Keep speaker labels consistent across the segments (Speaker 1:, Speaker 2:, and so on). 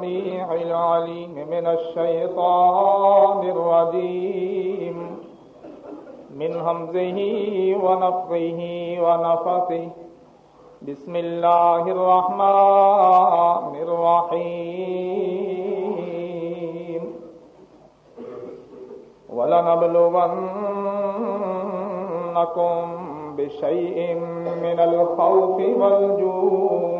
Speaker 1: السميع العليم من الشيطان الرجيم. من همزه ونفقه ونفقه بسم الله الرحمن الرحيم. ولنبلونكم بشيء من الخوف والجوع.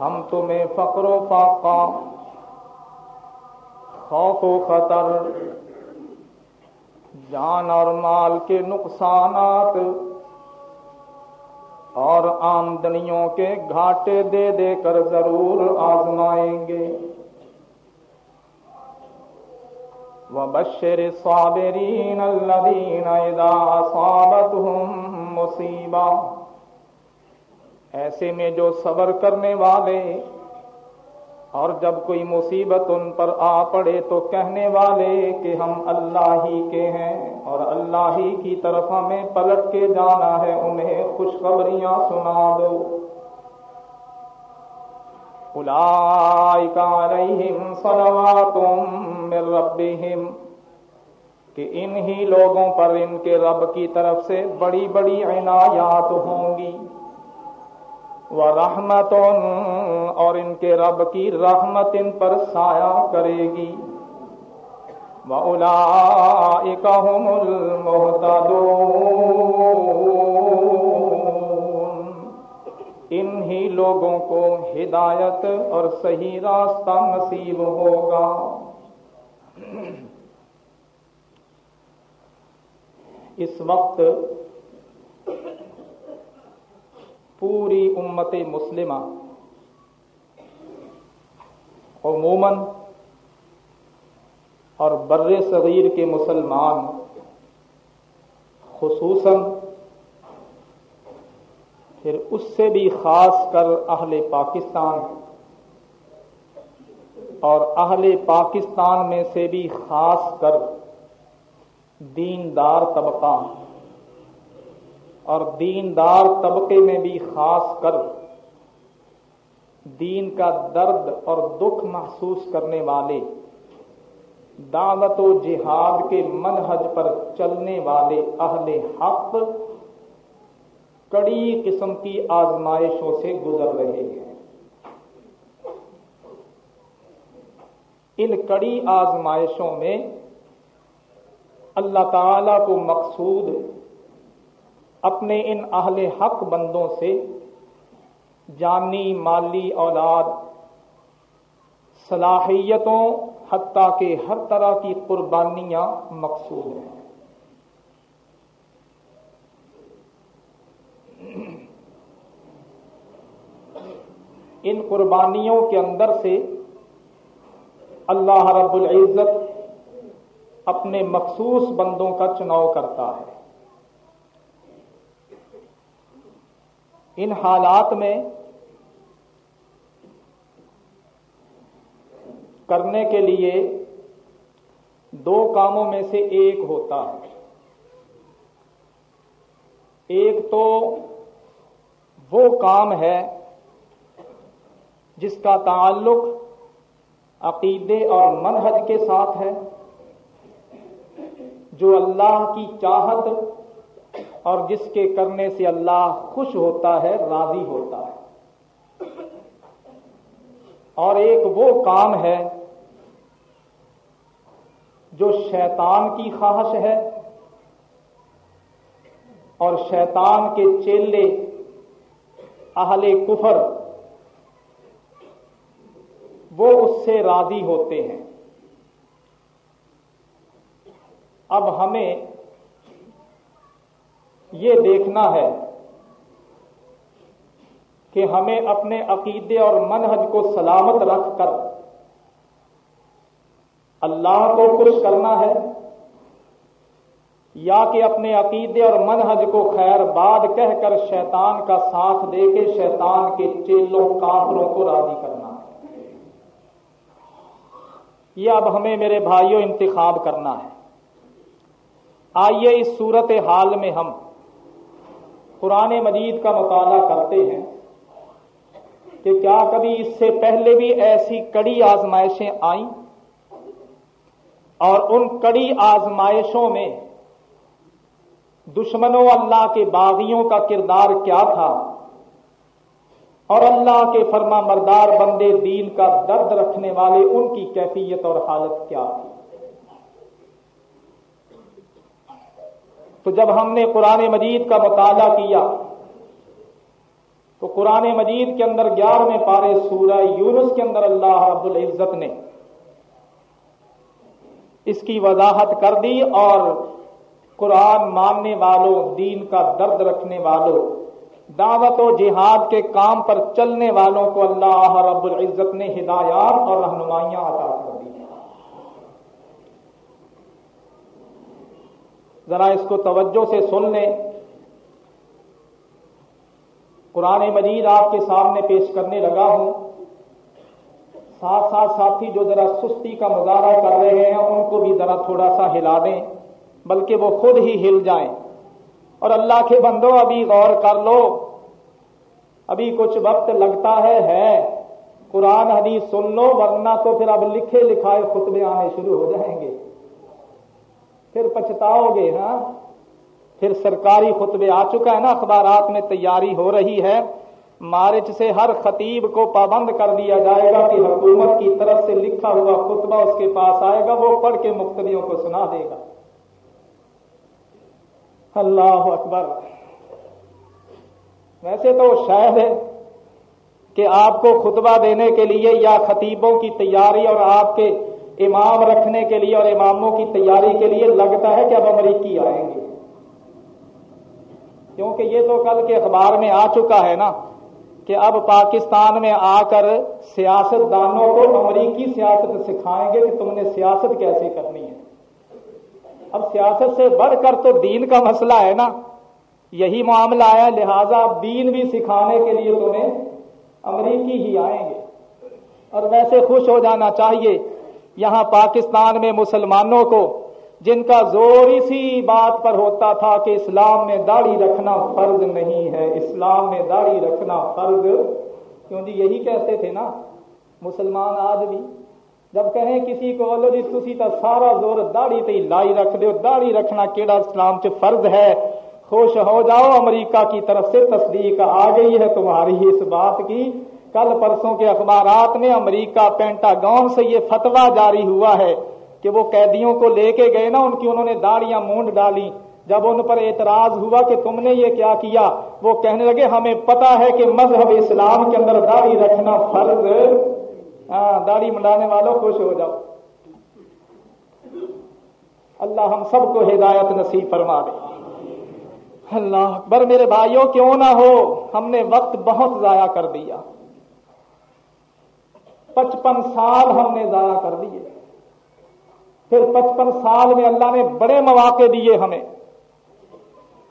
Speaker 1: ہم تمہیں فقر و فاقہ، خوف و خطر، جان اور مال کے نقصانات اور آمدنیوں کے گھاٹے دے دے کر ضرور آزمائیں گے۔ وبشر الصابرين الذين إذا أصابتهم مصيبة ایسے میں جو صبر کرنے والے اور جب کوئی مصیبت ان پر آ پڑے تو کہنے والے کہ ہم اللہ ہی کے ہیں اور اللہ ہی کی طرف ہمیں پلٹ کے جانا ہے، انہیں خوشخبریاں سنا دو۔ اولئک علیہم صلوات من ربہم، کہ انہی لوگوں پر ان کے رب کی طرف سے بڑی بڑی عنایات ہوں گی۔ وہ رحمت اور ان کے رب کی رحمت ان پر سایہ کرے گی۔ وہ الا انہی لوگوں کو ہدایت اور صحیح راستہ نصیب ہوگا۔ اس وقت پوری امت مسلمہ۔ عموماً اور بر صغیر کے مسلمان، خصوصاً پھر اس سے بھی خاص کر اہل پاکستان۔ اور اہل پاکستان میں سے بھی خاص کر دیندار طبقہ۔ اور دیندار طبقے میں بھی خاص کر دین کا درد اور دکھ محسوس کرنے والے، دعوت و جہاد کے منہج پر چلنے والے اہل حق کڑی قسم کی آزمائشوں سے گزر رہے ہیں۔ ان کڑی آزمائشوں میں اللہ تعالی کو مقصود اپنے ان اہل حق بندوں سے جانی، مالی اولاد، صلاحیتوں حتیٰ کہ ہر طرح کی قربانیاں مقصود ہیں۔ ان قربانیوں کے اندر سے اللہ رب العزت اپنے مخصوص بندوں کا چناؤ کرتا ہے۔ ان حالات میں کرنے کے لیے دو کاموں میں سے ایک ہوتا ہے۔ ایک تو وہ کام ہے جس کا تعلق عقیدے اور منہج کے ساتھ ہے، جو اللہ کی چاہت اور جس کے کرنے سے اللہ خوش ہوتا ہے، راضی ہوتا ہے۔ اور ایک وہ کام ہے جو شیطان کی خواہش ہے۔ اور شیطان کے چیلے اہل کفر وہ اس سے راضی ہوتے ہیں۔ اب ہمیں یہ دیکھنا ہے کہ ہمیں اپنے عقیدے اور منہج کو سلامت رکھ کر اللہ کو خوش کرنا ہے یا کہ اپنے عقیدے اور منہج کو خیر باد کہہ کر شیطان کا ساتھ دے کے شیطان کے چیلوں کافروں کو راضی کرنا ہے۔ یہ اب ہمیں میرے بھائیوں انتخاب کرنا ہے۔ آئیے اس صورت حال میں ہم قرآن مجید کا مطالعہ کرتے ہیں کہ کیا کبھی اس سے پہلے بھی ایسی کڑی آزمائشیں آئیں؟ اور ان کڑی آزمائشوں میں دشمنوں اللہ کے باغیوں کا کردار کیا تھا؟ اور اللہ کے فرما مردار بندے دین کا درد رکھنے والے ان کی کیفیت اور حالت کیا تھی؟ تو جب ہم نے قرآن مجید کا مطالعہ کیا، تو قرآن مجید کے اندر گیارہویں پارے سورہ یونس کے اندر اللہ رب العزت نے اس کی وضاحت کر دی اور قرآن ماننے والوں، دین کا درد رکھنے والوں، دعوت و جہاد کے کام پر چلنے والوں کو اللہ رب العزت نے ہدایات اور رہنمائیاں عطا کر دی۔ ذرا اس کو توجہ سے سن لیں۔ قرآن مجید آپ کے سامنے پیش کرنے لگا ہوں۔ ساتھ ساتھ ساتھی جو ذرا سستی کا مظاہرہ کر رہے ہیں، ان کو بھی ذرا تھوڑا سا ہلا دیں، بلکہ وہ خود ہی ہل جائیں۔ اور اللہ کے بندو، ابھی غور کر لو۔ ابھی کچھ وقت لگتا ہے ہے۔ قرآن حدیث سن لو، ورنہ تو پھر اب لکھے لکھائے خطبے آنے شروع ہو جائیں گے۔ پھر پچھتاؤ گے ہاں؟ پھر سرکاری خطبے آ چکا ہے نا، اخبارات میں تیاری ہو رہی ہے۔ مارچ سے ہر خطیب کو پابند کر دیا جائے گا کہ حکومت کی طرف سے لکھا ہوا خطبہ اس کے پاس آئے گا، وہ پڑھ کے مختلفوں کو سنا دے گا۔ اللہ اکبر۔ ویسے تو شاید ہے کہ آپ کو خطبہ دینے کے لیے یا خطیبوں کی تیاری اور آپ کے امام رکھنے کے لیے اور اماموں کی تیاری کے لیے لگتا ہے کہ اب امریکی آئیں گے۔ کیونکہ یہ تو کل کے اخبار میں آ چکا ہے نا کہ اب پاکستان میں آ کر سیاست دانوں کو امریکی سیاست سکھائیں گے کہ تم نے سیاست کیسے کرنی ہے۔ اب سیاست سے بڑھ کر تو دین کا مسئلہ ہے نا۔ یہی معاملہ ہے، لہذا دین بھی سکھانے کے لیے تمہیں امریکی ہی آئیں گے۔ اور ویسے خوش ہو جانا چاہیے یہاں پاکستان میں مسلمانوں کو جن کا زور اسی بات پر ہوتا تھا کہ اسلام میں داڑھی رکھنا فرض نہیں ہے، اسلام میں داڑھی رکھنا فرض، کیوں جی یہی کہتے تھے نا مسلمان آج بھی جب کہیں کسی کو بولو جی تھی تو سارا زور داڑھی تی لائی رکھ دو داڑھی رکھنا کیڑا اسلام چ فرض ہے؟ خوش ہو جاؤ امریکہ کی طرف سے، تصدیق آ گئی ہے تمہاری اس بات کی۔ کل پرسوں کے اخبارات میں امریکہ پینٹاگون سے یہ فتوا جاری ہوا ہے کہ وہ قیدیوں کو لے کے گئے نا، ان کی انہوں نے داڑیاں مونڈ ڈالی۔ جب ان پر اعتراض ہوا کہ تم نے یہ کیا کیا، وہ کہنے لگے، ہمیں پتا ہے کہ مذہب اسلام کے اندر داڑھی رکھنا فرض ہاں داڑھی منڈانے والوں خوش ہو جاؤ۔ اللہ ہم سب کو ہدایت نصیب فرما دے۔ اللہ بر میرے بھائیوں، کیوں نہ ہو، ہم نے وقت بہت ضائع کر دیا۔ پچپن سال ہم نے ضائع کر دیے۔ پھر پچپن سال میں اللہ نے بڑے مواقع دیے ہمیں۔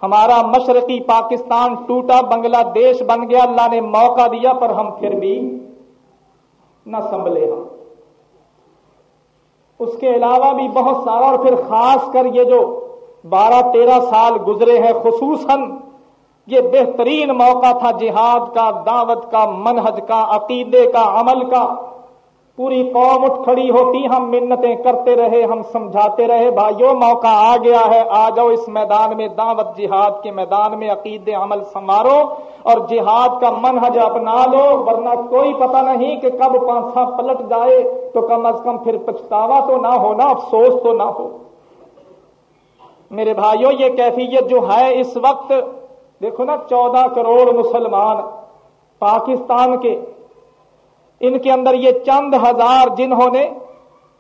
Speaker 1: ہمارا مشرقی پاکستان ٹوٹا، بنگلہ دیش بن گیا، اللہ نے موقع دیا، پر ہم پھر بھی نہ سنبھلے ہم۔ اس کے علاوہ بھی بہت سارا، اور پھر خاص کر یہ جو بارہ تیرہ سال گزرے ہیں، خصوصاً یہ بہترین موقع تھا جہاد کا، دعوت کا، منہج کا، عقیدے کا، عمل کا۔ پوری قوم اٹھ کھڑی ہوتی، ہم منتیں کرتے رہے، ہم سمجھاتے رہے، بھائیو، موقع آ گیا ہے، آ جاؤ اس میدان میں، دعوت جہاد کے میدان میں عقید عمل سنوارو اور جہاد کا منحج اپنا لو۔ ورنہ کوئی پتہ نہیں کہ کب پانسا پلٹ جائے، تو کم از کم پھر پچھتاوا تو نہ ہونا افسوس تو نہ ہو۔ میرے بھائیوں یہ کیفیت جو ہے اس وقت دیکھو نا، چودہ کروڑ مسلمان پاکستان کے، ان کے اندر یہ چند ہزار جنہوں نے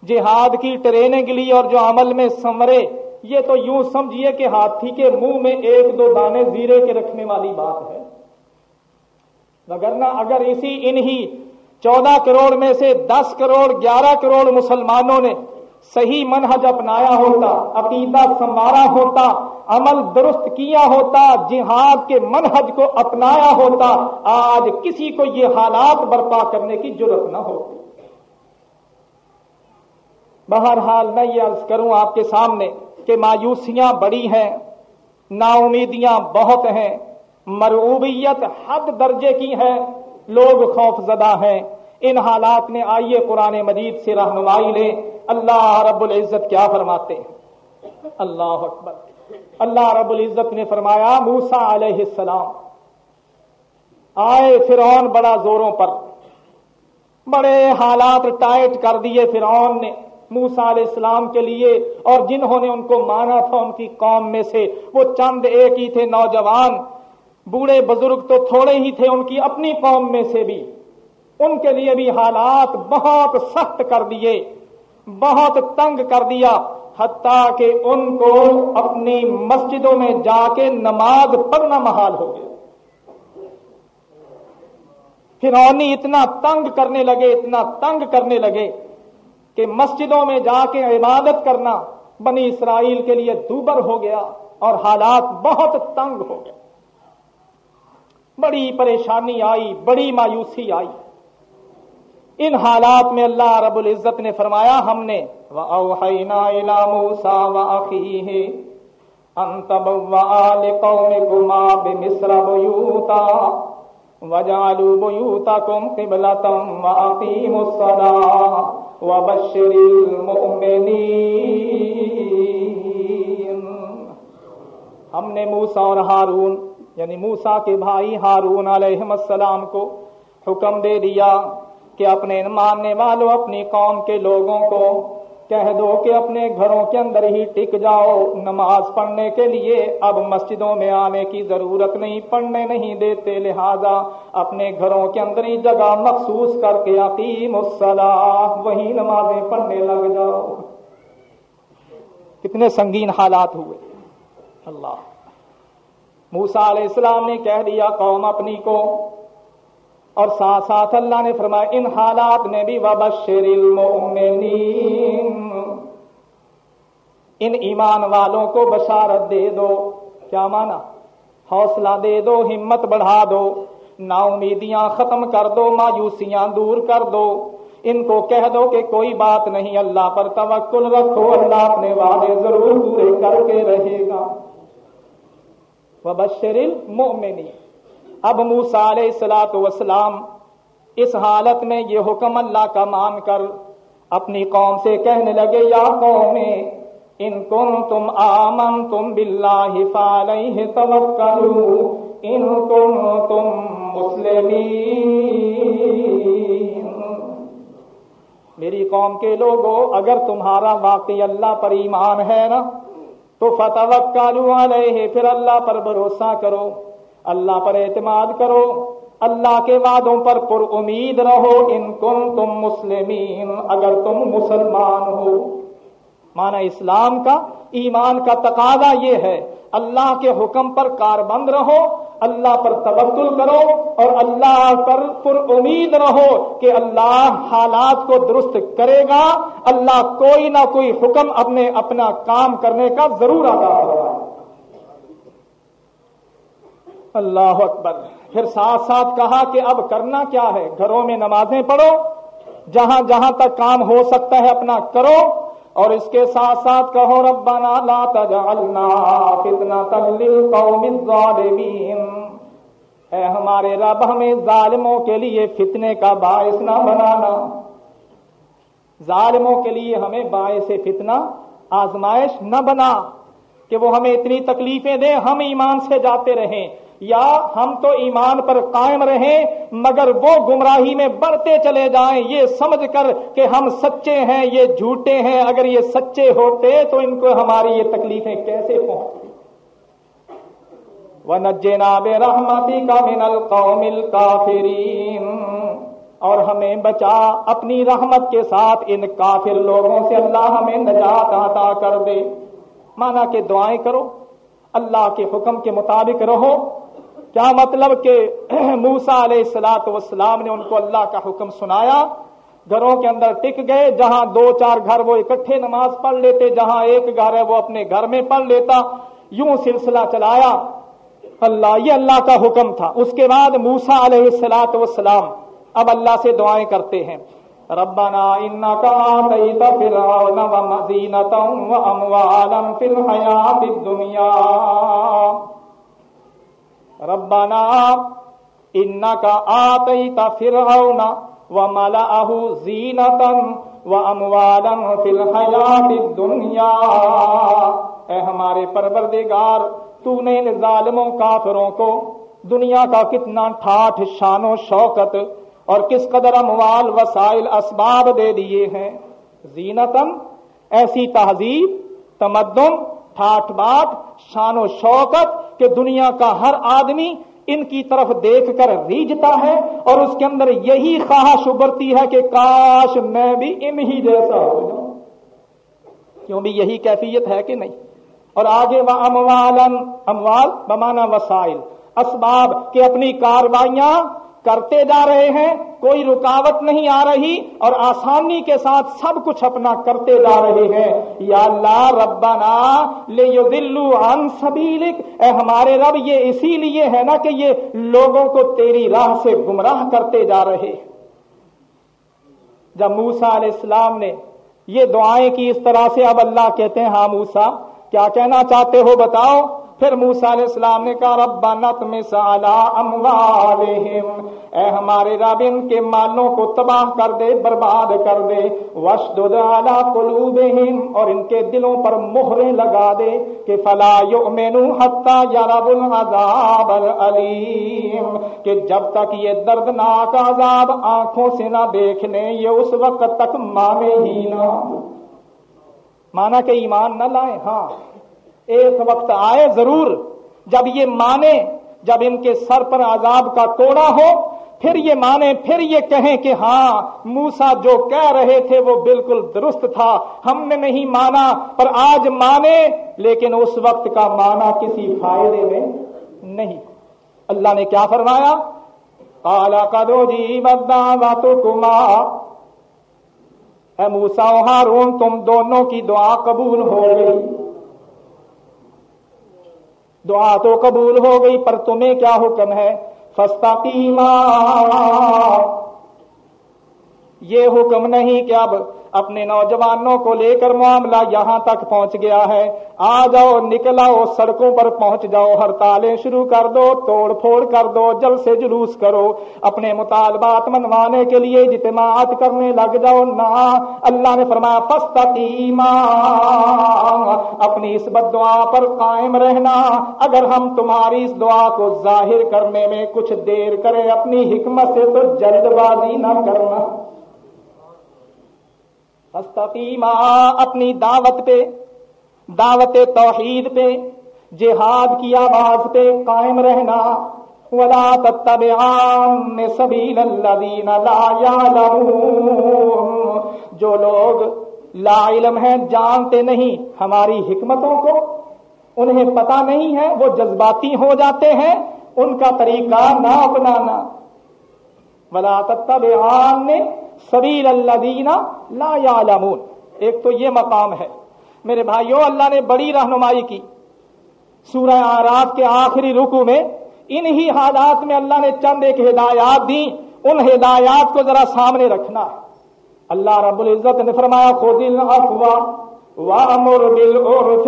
Speaker 1: جہاد کی ٹریننگ لی اور جو عمل میں سمرے یہ تو یوں سمجھیے کہ ہاتھی کے منہ میں ایک دو دانے زیرے کے رکھنے والی بات ہے۔ وگرنہ اگر اسی انہی چودہ کروڑ میں سے دس کروڑ، گیارہ کروڑ مسلمانوں نے صحیح منہج اپنایا ہوتا، عقیدہ سنوارا ہوتا، عمل درست کیا ہوتا، جہاد کے منہج کو اپنایا ہوتا، آج کسی کو یہ حالات برپا کرنے کی ضرورت نہ ہوتی۔ بہرحال میں یہ عرض کروں آپ کے سامنے کہ مایوسیاں بڑی ہیں نا امیدیاں بہت ہیں، مرعوبیت حد درجے کی ہے، لوگ خوف زدہ ہیں۔ ان حالات میں آئیے قرآن مجید سے رہنمائی لیں۔ اللہ رب العزت کیا فرماتے ہیں؟ اللہ اکبر۔ اللہ رب العزت نے فرمایا موسا علیہ السلام، آئے فرعون بڑا زوروں پر۔ بڑے حالات ٹائٹ کر دیے فرعون نے موسا علیہ السلام کے لیے، اور جنہوں نے ان کو مانا تھا ان کی قوم میں سے، وہ چند ایک ہی تھے نوجوان۔ بوڑھے بزرگ تو تھوڑے ہی تھے ان کی اپنی قوم میں سے بھی۔ ان کے لیے بھی حالات بہت سخت کر دیے۔ بہت تنگ کر دیا، حتیٰ کہ ان کو اپنی مسجدوں میں جا کے نماز پڑھنا محال ہو گیا۔ فرونی اتنا تنگ کرنے لگے، اتنا تنگ کرنے لگے کہ مسجدوں میں جا کے عبادت کرنا بنی اسرائیل کے لیے دوبر ہو گیا اور حالات بہت تنگ ہو گئے۔ بڑی پریشانی آئی، بڑی مایوسی آئی۔ ان حالات میں اللہ رب العزت نے فرمایا، ہم نے، وَأَوْحَيْنَا إِلَى مُوسَى وَأَخِيهِ أَن تَبَوَّآ لِقَوْمِكُمَا بِمِصْرَ بُيُوتًا وَجَعَلُوا بُيُوتَكُمْ قِبْلَةً وَأَقِيمُوا الصَّلَاةَ وَبَشِّرِ الْمُؤْمِنِينَ۔ ہم نے موسیٰ اور ہارون یعنی موسیٰ کے بھائی ہارون علیہ السلام کو حکم دے دیا۔ کہ اپنے ماننے والوں اپنی قوم کے لوگوں کو کہہ دو کہ اپنے گھروں کے اندر ہی ٹک جاؤ۔ نماز پڑھنے کے لیے اب مسجدوں میں آنے کی ضرورت نہیں، پڑھنے نہیں دیتے۔ لہذا اپنے گھروں کے اندر ہی جگہ مخصوص کر کے عقیم الصلاح وہی نمازیں پڑھنے لگ جاؤ۔ کتنے سنگین حالات ہوئے۔ اللہ۔ موسا علیہ السلام نے کہہ دیا قوم اپنی کو اور ساتھ ساتھ اللہ نے فرمایا، ان حالات میں بھی وبشر المؤمنین ان ایمان والوں کو بشارت دے دو۔ کیا مانا؟ حوصلہ دے دو، ہمت بڑھا دو۔ نا امیدیاں ختم کر دو، مایوسیاں دور کر دو۔ ان کو کہہ دو کہ کوئی بات نہیں، اللہ پر توکل رکھو، اللہ اپنے وعدے ضرور پورے کر کے رہے گا۔ وبشر المؤمنین اب موسا علیہ السلاۃ وسلام اس حالت میں یہ حکم اللہ کا مان کر اپنی قوم سے کہنے لگے، یا قوم، ان کن تم آمن تم بلّہ فالح توکلو ان کن تم مسلم میری قوم کے لوگوں، اگر تمہارا واقعی اللہ پر ایمان ہے نا، تو فتح علیہ، پھر اللہ پر بھروسہ کرو۔ اللہ پر اعتماد کرو۔ اللہ کے وعدوں پر پر امید رہو۔ ان کن تم مسلمین، اگر تم مسلمان ہو۔ مانا اسلام کا، ایمان کا تقاضا یہ ہے۔ اللہ کے حکم پر کار بند رہو، اللہ پر تبدل کرو اور اللہ پر پر امید رہو کہ اللہ حالات کو درست کرے گا۔ اللہ کوئی نہ کوئی حکم اپنے اپنا کام کرنے کا ضرور ادا کرے گا اللہ اکبر۔ پھر ساتھ ساتھ کہا کہ اب کرنا کیا ہے؟ گھروں میں نمازیں پڑھو، جہاں جہاں تک کام ہو سکتا ہے اپنا کرو، اور اس کے ساتھ ساتھ کہو، ربنا لا تجعلنا فتنة للقوم الظالمین۔ اے ہمارے رب، ہمیں ظالموں کے لیے فتنے کا باعث نہ بنانا۔ ظالموں کے لیے ہمیں باعث فتنہ، آزمائش نہ بنا کہ وہ ہمیں اتنی تکلیفیں دیں، ہم ایمان سے جاتے رہیں۔ یا ہم تو ایمان پر قائم رہیں، مگر وہ گمراہی میں بڑھتے چلے جائیں۔ یہ سمجھ کر کہ ہم سچے ہیں، یہ جھوٹے ہیں۔ اگر یہ سچے ہوتے تو ان کو ہماری یہ تکلیفیں کیسے پہنچتی؟ وہ نجے ناب رحمتی کا من القوم الکافرین اور ہمیں بچا اپنی رحمت کے ساتھ ان کافر لوگوں سے۔ اللہ ہمیں نجات عطا کر دے۔ مانا کہ دعائیں کرو۔ اللہ کے حکم کے مطابق رہو۔ کیا مطلب کہ موسا علیہ السلاط وسلام نے ان کو اللہ کا حکم سنایا؟ گھروں کے اندر ٹک گئے، جہاں دو چار گھر وہ اکٹھے نماز پڑھ لیتے، جہاں ایک گھر ہے وہ اپنے گھر میں پڑھ لیتا، یوں سلسلہ چلایا۔ اللہ، یہ اللہ کا حکم تھا۔ اس کے بعد موسا علیہ السلاط وسلام اب اللہ سے دعائیں کرتے ہیں۔ ربنا انك آتيت فرعون ومزينة واموالا في الحياة الدنيا ربنا انك آتيت فرعون وملأه زينة واموالا في الحياة الدنيا۔ اے ہمارے پروردگار، تو نے ان ظالموں کافروں کو دنیا کا کتنا ٹھاٹ شان و شوکت اور کس قدر اموال، وسائل، اسباب دے دیے ہیں۔ زینتن ایسی تہذیب، تمدن ٹھاٹ باٹ شان و شوکت کہ دنیا کا ہر آدمی ان کی طرف دیکھ کر ریجتا ہے اور اس کے اندر یہی خواہش ابھرتی ہے کہ کاش میں بھی ان ہی جیسا ہو جاؤں۔ کیوں بھی یہی کیفیت ہے کہ نہیں؟ اور آگے وہ اموال اموال بمانا وسائل، اسباب کہ اپنی کاروائیاں کرتے جا رہے ہیں، کوئی رکاوٹ نہیں آ رہی اور آسانی کے ساتھ سب کچھ اپنا کرتے جا رہے ہیں۔ یا اللہ، ربنا لے دلو عن سبیلک۔ اے ہمارے رب، یہ اسی لیے ہے نا کہ یہ لوگوں کو تیری راہ سے گمراہ کرتے جا رہے۔ جب موسا علیہ السلام نے یہ دعائیں کی اس طرح سے، اب اللہ کہتے ہیں ہاں موسا کیا کہنا چاہتے ہو بتاؤ؟ پھر موسا علیہ السلام نے کہا ربا نت مسالا اموالہم۔ اے ہمارے رب، ان کے مالوں کو تباہ کر دے، برباد کر دے۔ وشدد علی قلوبہم۔ اور ان کے دلوں پر مہریں لگا دے کہ فلا یؤمنو حتی یرب العذاب العلیم کہ جب تک یہ دردناک عذاب آنکھوں سے نہ دیکھ لیں یہ اس وقت تک مانے ہی نہ مانا کہ ایمان نہ لائیں ہاں۔ ایک وقت آئے ضرور، جب یہ مانے، جب ان کے سر پر عذاب کا کوڑا ہو، پھر یہ مانے، پھر یہ کہیں کہ ہاں موسا جو کہہ رہے تھے وہ بالکل درست تھا، ہم نے نہیں مانا، پر آج مانے، لیکن اس وقت کا مانا کسی فائدے میں نہیں۔ اللہ نے کیا فرمایا؟ کالا کا دو جی بدا تو کما موسا ہارون، تم دونوں کی دعا قبول ہو گئی۔ دعا تو قبول ہو گئی پر تمہیں کیا حکم ہے؟ فستا یہ حکم نہیں کہ اب اپنے نوجوانوں کو لے کر معاملہ یہاں تک پہنچ گیا ہے۔ آ جاؤ، نکل آؤ، سڑکوں پر پہنچ جاؤ۔ ہڑتالیں شروع کر دو، توڑ پھوڑ کر دو جل سے جلوس کرو۔ اپنے مطالبات منوانے کے لیے اجتماعات کرنے لگ جاؤ۔ نہ، اللہ نے فرمایا فستقیما اپنی اس بد دعا پر قائم رہنا۔ اگر ہم تمہاری اس دعا کو ظاہر کرنے میں کچھ دیر کریں، اپنی حکمت سے تو جلد بازی نہ کرنا۔ استقیما اپنی دعوت پہ، دعوت توحید پہ، جہاد کی آواز پہ قائم رہنا۔ ولا تتبعان سبیل الذین لا يعلمون۔ جو لوگ لا علم ہیں، جانتے نہیں ہماری حکمتوں کو، انہیں پتا نہیں ہے، وہ جذباتی ہو جاتے ہیں۔ ان کا طریقہ نہ اپنانا ولا تتبعان سبیل اللہ لا یعلمون۔ ایک تو یہ مقام ہے۔ میرے بھائیوں اللہ نے بڑی رہنمائی کی۔ سورہ آرات کے آخری رکو میں انہی حالات میں اللہ نے چند ایک ہدایات دی ان ہدایات کو ذرا سامنے رکھنا۔ ہے اللہ رب العزت نے فرمایا خود الافوا وامر بالعرف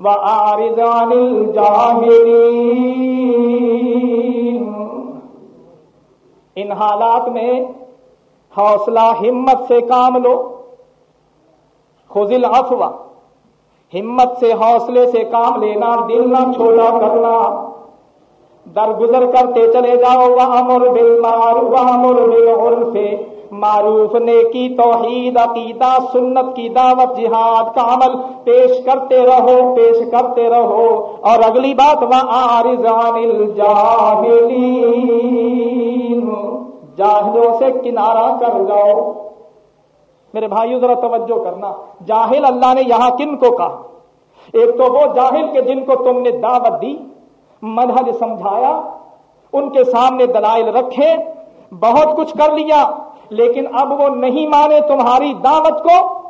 Speaker 1: واعرض عن الجاهلين ان حالات میں حوصلہ ہمت سے کام لو۔ خزل افوا ہمت سے حوصلے سے کام لینا، دل نہ چھوڑا کرنا۔ درگزر کرتے چلے جاؤ۔ وہ امر بل مار وہ امر بل معروف نے کی توحید، عقیدہ، سنت کی دعوت، جہاد کا عمل پیش کرتے رہو، پیش کرتے رہو۔ اور اگلی بات وہ جاہلوں سے کنارہ کر جاؤ۔ میرے بھائیو، ذرا توجہ کرنا۔ جاہل اللہ نے یہاں کن کو کہا؟ ایک تو وہ جاہل کے جن کو تم نے دعوت دی، منہج سمجھایا، ان کے سامنے دلائل رکھے، بہت کچھ کر لیا۔ لیکن اب وہ نہیں مانے تمہاری دعوت کو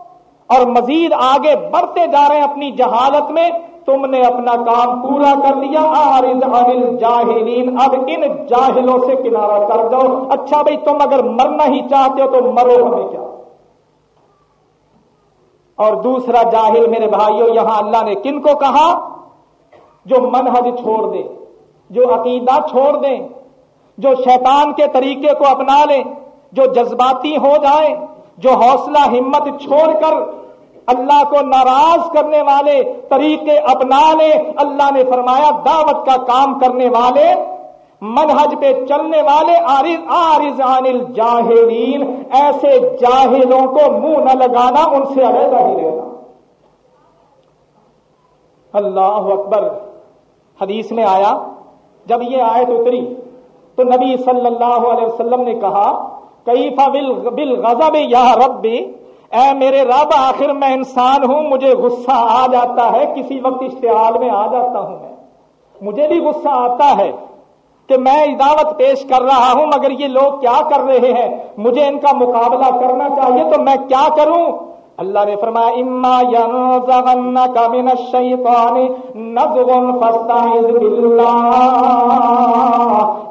Speaker 1: اور مزید آگے بڑھتے جا رہے ہیں اپنی جہالت میں، تم نے اپنا کام پورا کر لیا۔ جاہلین، اب ان جاہلوں سے کنارہ کر جاؤ۔ اچھا بھائی، تم اگر مرنا ہی چاہتے ہو تو مرو ہمیں کیا؟ اور دوسرا جاہل، میرے بھائیوں یہاں اللہ نے کن کو کہا؟ جو منہج چھوڑ دے، جو عقیدہ چھوڑ دیں جو شیطان کے طریقے کو اپنا لیں جو جذباتی ہو جائیں جو حوصلہ، ہمت چھوڑ کر اللہ کو ناراض کرنے والے طریقے اپنا لے، اللہ نے فرمایا دعوت کا کام کرنے والے، منہج پہ چلنے والے آرز عن الجاہلین، ایسے جاہلوں کو منہ نہ لگانا، ان سے علیحدہ ہی رہنا۔ اللہ اکبر۔ حدیث میں آیا، جب یہ آیت اتری، تو نبی صلی اللہ علیہ وسلم نے کہا کیفا بل غزب یا ربی؟ اے میرے رب، آخر میں انسان ہوں، مجھے غصہ آ جاتا ہے، کسی وقت اشتعال میں آ جاتا ہوں میں۔ مجھے بھی غصہ آتا ہے کہ میں اداوت پیش کر رہا ہوں، مگر یہ لوگ کیا کر رہے ہیں؟ مجھے ان کا مقابلہ کرنا چاہیے، تو میں کیا کروں؟ اللہ نے فرمایا، اما ينزغنك من الشيطان نزغ فاستعذ بالله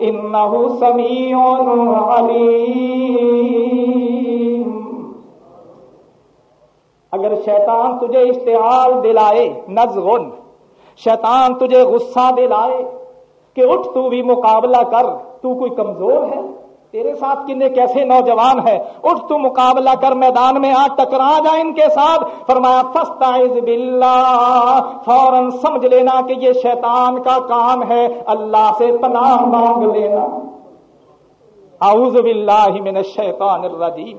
Speaker 1: انه سميع عليم. اگر شیطان تجھے اشتعال دلائے نزغن شیطان تجھے غصہ دلائے کہ اٹھ تو بھی مقابلہ کر، تو کوئی کمزور ہے؟ تیرے ساتھ کنے کیسے نوجوان ہے اٹھ تو مقابلہ کر میدان میں آ ٹکرا جا ان کے ساتھ۔ فرمایا باللہ۔ فوراً سمجھ لینا کہ یہ شیطان کا کام ہے۔ اللہ سے پناہ مانگ لینا۔ اعوذ باللہ من الشیطان الرجیم۔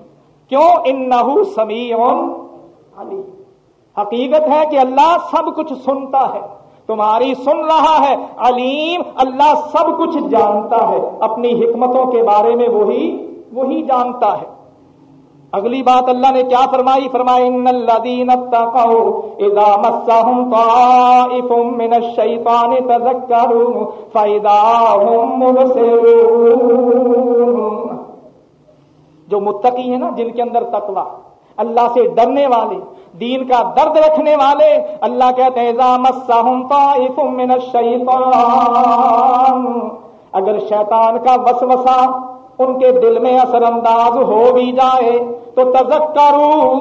Speaker 1: کیوں؟ انہو سمیع علی حقیقت ہے کہ اللہ سب کچھ سنتا ہے۔ تمہاری سن رہا ہے، علیم، اللہ سب کچھ جانتا ہے۔ اپنی حکمتوں کے بارے میں وہی وہی جانتا ہے۔ اگلی بات اللہ نے کیا فرمائی؟ فرمائی، ان الذين اتقوا اذا مسهم طائف من الشيطان تذكروا فاذا هم مبصرون۔ جو متقی ہیں نا، جن کے اندر تقوی۔ اللہ سے ڈرنے والے، دین کا درد رکھنے والے۔ اللہ کہتے ہیں من الشیطان۔ اگر شیطان کا وسوسہ ان کے دل میں اثر انداز ہو بھی جائے، تو تذکرو،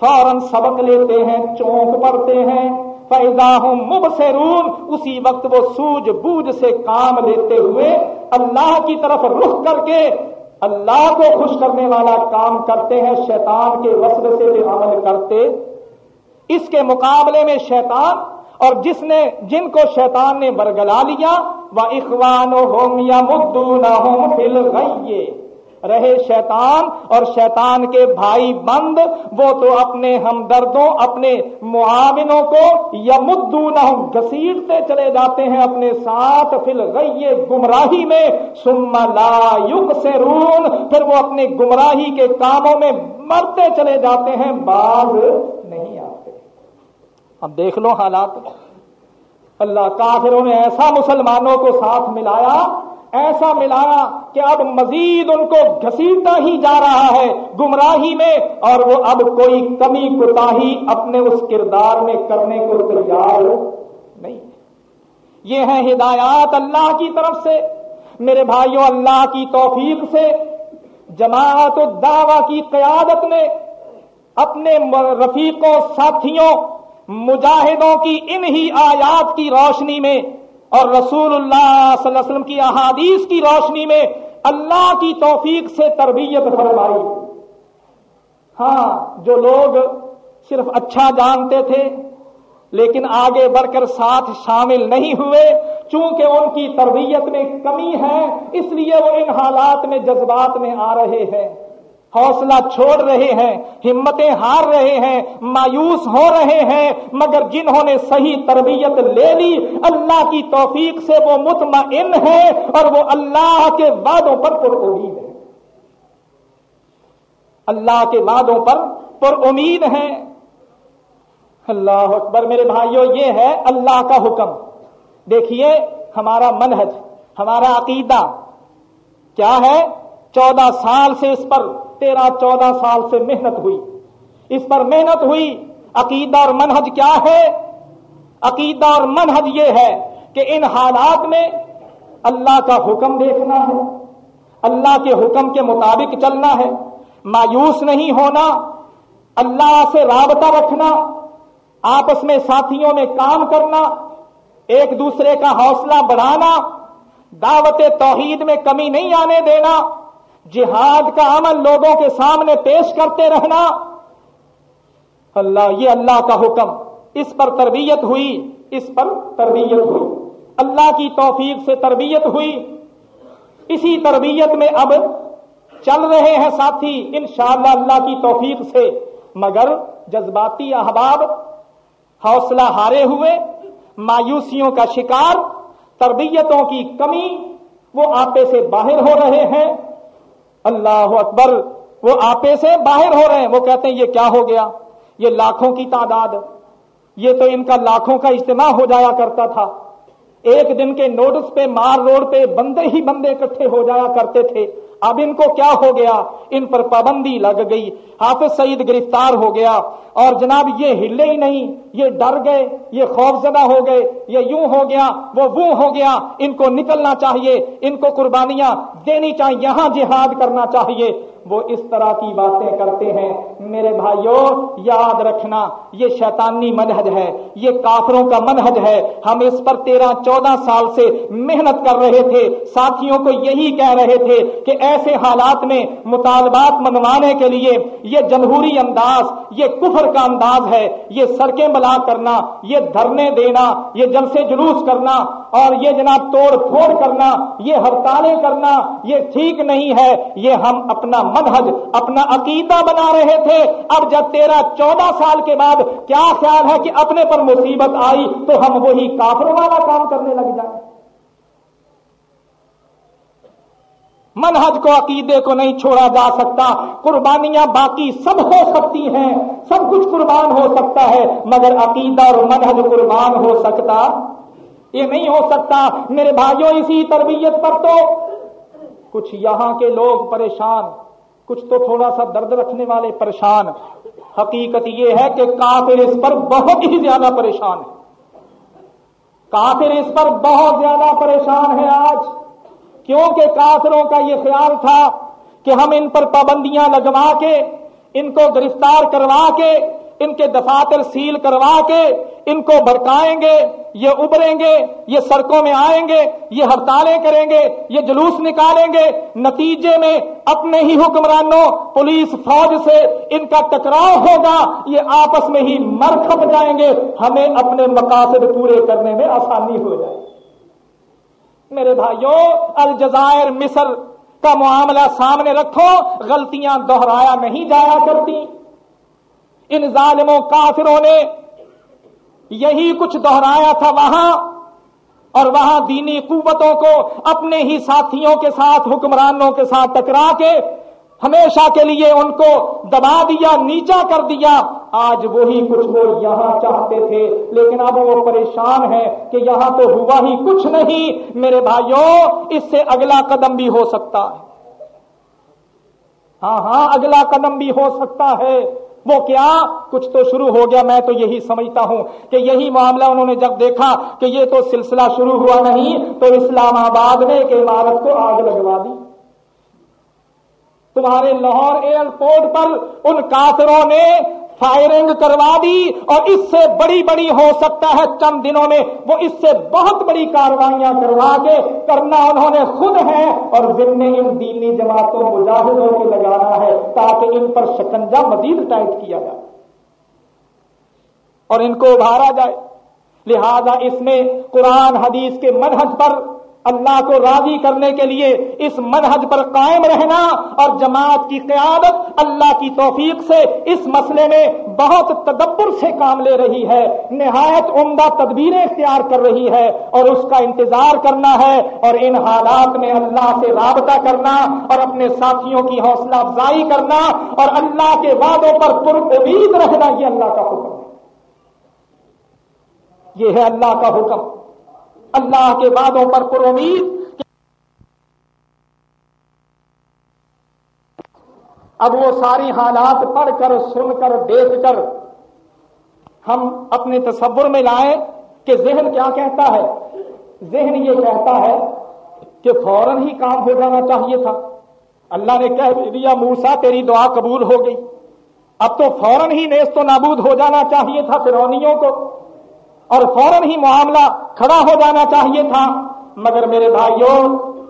Speaker 1: فوراً سبق لیتے ہیں، چونک پڑتے ہیں۔ فیضا ہوں مبصرون، اسی وقت وہ سوج بوجھ سے کام لیتے ہوئے اللہ کی طرف رخ کر کے اللہ کو خوش کرنے والا کام کرتے ہیں، شیطان کے وصل سے بھی عمل کرتے، اس کے مقابلے میں شیطان، اور جس نے، جن کو شیطان نے برگلا لیا وہ اخوان ہوم یا مدو نہ ہوم رہے شیطان اور شیطان کے بھائی بند، وہ تو اپنے ہمدردوں، اپنے معاونوں کو یا مدو نہ گسیٹتے چلے جاتے ہیں اپنے ساتھ پھر غیے گمراہی میں سما لا سے رون پھر وہ اپنے گمراہی کے کاموں میں مرتے چلے جاتے ہیں، باز نہیں آتے۔ اب دیکھ لو حالات۔ اللہ کافروں نے ایسا مسلمانوں کو ساتھ ملایا ایسا ملایا کہ اب مزید ان کو گھسیٹتا ہی جا رہا ہے گمراہی میں اور وہ اب کوئی کمی کوتا ہی اپنے اس کردار میں کرنے کو تیار نہیں یہ ہے ہدایات اللہ کی طرف سے۔ میرے بھائیوں اللہ کی توفیق سے جماعت الدعوہ کی قیادت نے اپنے رفیقوں، ساتھیوں، مجاہدوں کی انہی آیات کی روشنی میں اور رسول اللہ صلی اللہ علیہ وسلم کی احادیث کی روشنی میں اللہ کی توفیق سے تربیت فرمائی۔ ہاں جو لوگ صرف اچھا جانتے تھے، لیکن آگے بڑھ کر ساتھ شامل نہیں ہوئے، چونکہ ان کی تربیت میں کمی ہے، اس لیے وہ ان حالات میں جذبات میں آ رہے ہیں۔ حوصلہ چھوڑ رہے ہیں، ہمتیں ہار رہے ہیں، مایوس ہو رہے ہیں، مگر جنہوں نے صحیح تربیت لے لی، اللہ کی توفیق سے وہ مطمئن ہے اور وہ اللہ کے وعدوں پر پر امید ہے اللہ کے وعدوں پر پر امید ہے اللہ اکبر میرے بھائیوں یہ ہے اللہ کا حکم۔ دیکھیے ہمارا منہج، ہمارا عقیدہ کیا ہے؟ چودہ سال سے اس پر تیرہ چودہ سال سے محنت ہوئی۔ اس پر محنت ہوئی، عقیدہ اور منہج کیا ہے؟ عقیدہ اور منہج یہ ہے کہ ان حالات میں اللہ کا حکم دیکھنا ہے، اللہ کے حکم کے مطابق چلنا ہے۔ مایوس نہیں ہونا، اللہ سے رابطہ رکھنا، آپس میں ساتھیوں میں کام کرنا، ایک دوسرے کا حوصلہ بڑھانا، دعوت توحید میں کمی نہیں آنے دینا۔ جہاد کا عمل لوگوں کے سامنے پیش کرتے رہنا۔ اللہ، یہ اللہ کا حکم۔ اس پر تربیت ہوئی، اس پر تربیت ہوئی۔ اللہ کی توفیق سے تربیت ہوئی۔ اسی تربیت میں اب چل رہے ہیں ساتھی، انشاءاللہ اللہ کی توفیق سے۔ مگر جذباتی احباب حوصلہ ہارے ہوئے، مایوسیوں کا شکار، تربیتوں کی کمی وہ آپے سے باہر ہو رہے ہیں۔ اللہ اکبر، وہ آپے سے باہر ہو رہے ہیں۔ وہ کہتے ہیں، یہ کیا ہو گیا؟ یہ لاکھوں کی تعداد۔ یہ تو ان کا لاکھوں کا اجتماع ہو جایا کرتا تھا۔ ایک دن کے نوٹس پہ، مار روڈ پہ بندے ہی بندے اکٹھے ہو جایا کرتے تھے۔ اب ان کو کیا ہو گیا؟ ان پر پابندی لگ گئی۔ حافظ سعید گرفتار ہو گیا۔ اور جناب، یہ ہلے ہی نہیں، یہ ڈر گئے، یہ خوف زدہ ہو گئے، یہ یوں ہو گیا، وہ وہ ہو گیا۔ ان کو نکلنا چاہیے، ان کو قربانیاں دینی چاہیے، یہاں جہاد کرنا چاہیے۔ وہ اس طرح کی باتیں کرتے ہیں۔ میرے بھائیوں، یاد رکھنا، یہ شیطانی منہج ہے، یہ کافروں کا منہج ہے۔ ہم اس پر تیرہ، چودہ سال سے محنت کر رہے تھے۔ ساتھیوں کو یہی کہہ رہے تھے کہ ایسے حالات میں مطالبات منوانے کے لیے یہ جمہوری انداز، یہ کفر کا انداز ہے، یہ سڑکیں بلا کرنا، یہ دھرنے دینا، یہ جلسے جلوس کرنا اور یہ جناب توڑ پھوڑ کرنا، یہ ہڑتالیں کرنا، یہ ٹھیک نہیں ہے، یہ ہم اپنا منہج، اپنا عقیدہ بنا رہے تھے۔ اب جب تیرہ چودہ سال کے بعد کیا خیال ہے کہ اپنے پر مصیبت آئی تو ہم وہی کافروں والا کام کرنے لگ جائیں۔ منہج کو عقیدے کو نہیں چھوڑا جا سکتا۔ قربانیاں باقی سب ہو سکتی ہیں۔ سب کچھ قربان ہو سکتا ہے، مگر عقیدہ اور منہج قربان ہو سکتا یہ نہیں ہو سکتا۔ میرے بھائیوں اسی تربیت پر تو کچھ یہاں کے لوگ پریشان، کچھ تو تھوڑا سا درد رکھنے والے پریشان۔ حقیقت یہ ہے کہ کافر اس پر بہت ہی زیادہ پریشان ہے کافر اس پر بہت زیادہ پریشان ہے آج۔ کیونکہ کافروں کا یہ خیال تھا کہ ہم ان پر پابندیاں لگوا کے، ان کو گرفتار کروا کے، ان کے دفاتر سیل کروا کے، ان کو بھڑکائیں گے، یہ ابھریں گے، یہ سڑکوں میں آئیں گے، یہ ہڑتالیں کریں گے، یہ جلوس نکالیں گے۔ نتیجے میں اپنے ہی حکمرانوں، پولیس فوج سے ان کا ٹکراؤ ہوگا، یہ آپس میں ہی مر کھپ جائیں گے۔ ہمیں اپنے مقاصد پورے کرنے میں آسانی ہو جائے گی۔ میرے بھائیوں الجزائر، مصر کا معاملہ سامنے رکھو، غلطیاں دوہرایا نہیں جایا کرتی۔ ان ظالموں کافروں نے یہی کچھ دوہرایا تھا وہاں، اور وہاں دینی قوتوں کو اپنے ہی ساتھیوں کے ساتھ، حکمرانوں کے ساتھ ٹکرا کے ہمیشہ کے لیے ان کو دبا دیا، نیچا کر دیا۔ آج وہی کچھ وہ یہاں چاہتے تھے، لیکن اب وہ پریشان ہے کہ یہاں تو ہوا ہی کچھ نہیں۔ میرے بھائیوں اس سے اگلا قدم بھی ہو سکتا ہے۔ ہاں ہاں اگلا قدم بھی ہو سکتا ہے۔ وہ کیا؟ کچھ تو شروع ہو گیا۔ میں تو یہی سمجھتا ہوں کہ یہی معاملہ انہوں نے جب دیکھا کہ یہ تو سلسلہ شروع ہوا نہیں، تو اسلام آباد نے ایک عمارت کو آگ لگوا دی۔ تمہارے لاہور ایئرپورٹ پر ان کافروں نے فائرنگ کروا دی اور اس سے بڑی بڑی ہو سکتا ہے چند دنوں میں وہ اس سے بہت بڑی کاروائیاں کروا کے کرنا انہوں نے خود ہے اور ذمے ان دینی جماعتوں مجاہدوں کو لگانا ہے تاکہ ان پر شکنجا مزید ٹائٹ کیا جائے اور ان کو ابھارا جائے۔ لہذا اس میں قرآن حدیث کے منحج پر اللہ کو راضی کرنے کے لیے اس منحج پر قائم رہنا اور جماعت کی قیادت اللہ کی توفیق سے اس مسئلے میں بہت تدبر سے کام لے رہی ہے، نہایت عمدہ تدبیریں اختیار کر رہی ہے اور اس کا انتظار کرنا ہے اور ان حالات میں اللہ سے رابطہ کرنا اور اپنے ساتھیوں کی حوصلہ افزائی کرنا اور اللہ کے وعدوں پر پر رہنا یہ اللہ کا حکم ہے۔ یہ ہے اللہ کا حکم۔ اللہ کے وعدوں پر پر امید اب وہ ساری حالات پڑھ کر، سن کر، دیکھ کر ہم اپنے تصور میں لائیں کہ ذہن کیا کہتا ہے؟ ذہن یہ کہتا ہے کہ فوراً ہی کام ہو جانا چاہیے تھا۔ اللہ نے کہہ دیا موسا تیری دعا قبول ہو گئی۔ اب تو فوراً ہی نیست تو نابود ہو جانا چاہیے تھا فرونیوں کو۔ اور فوراً ہی معاملہ کھڑا ہو جانا چاہیے تھا مگر میرے بھائیوں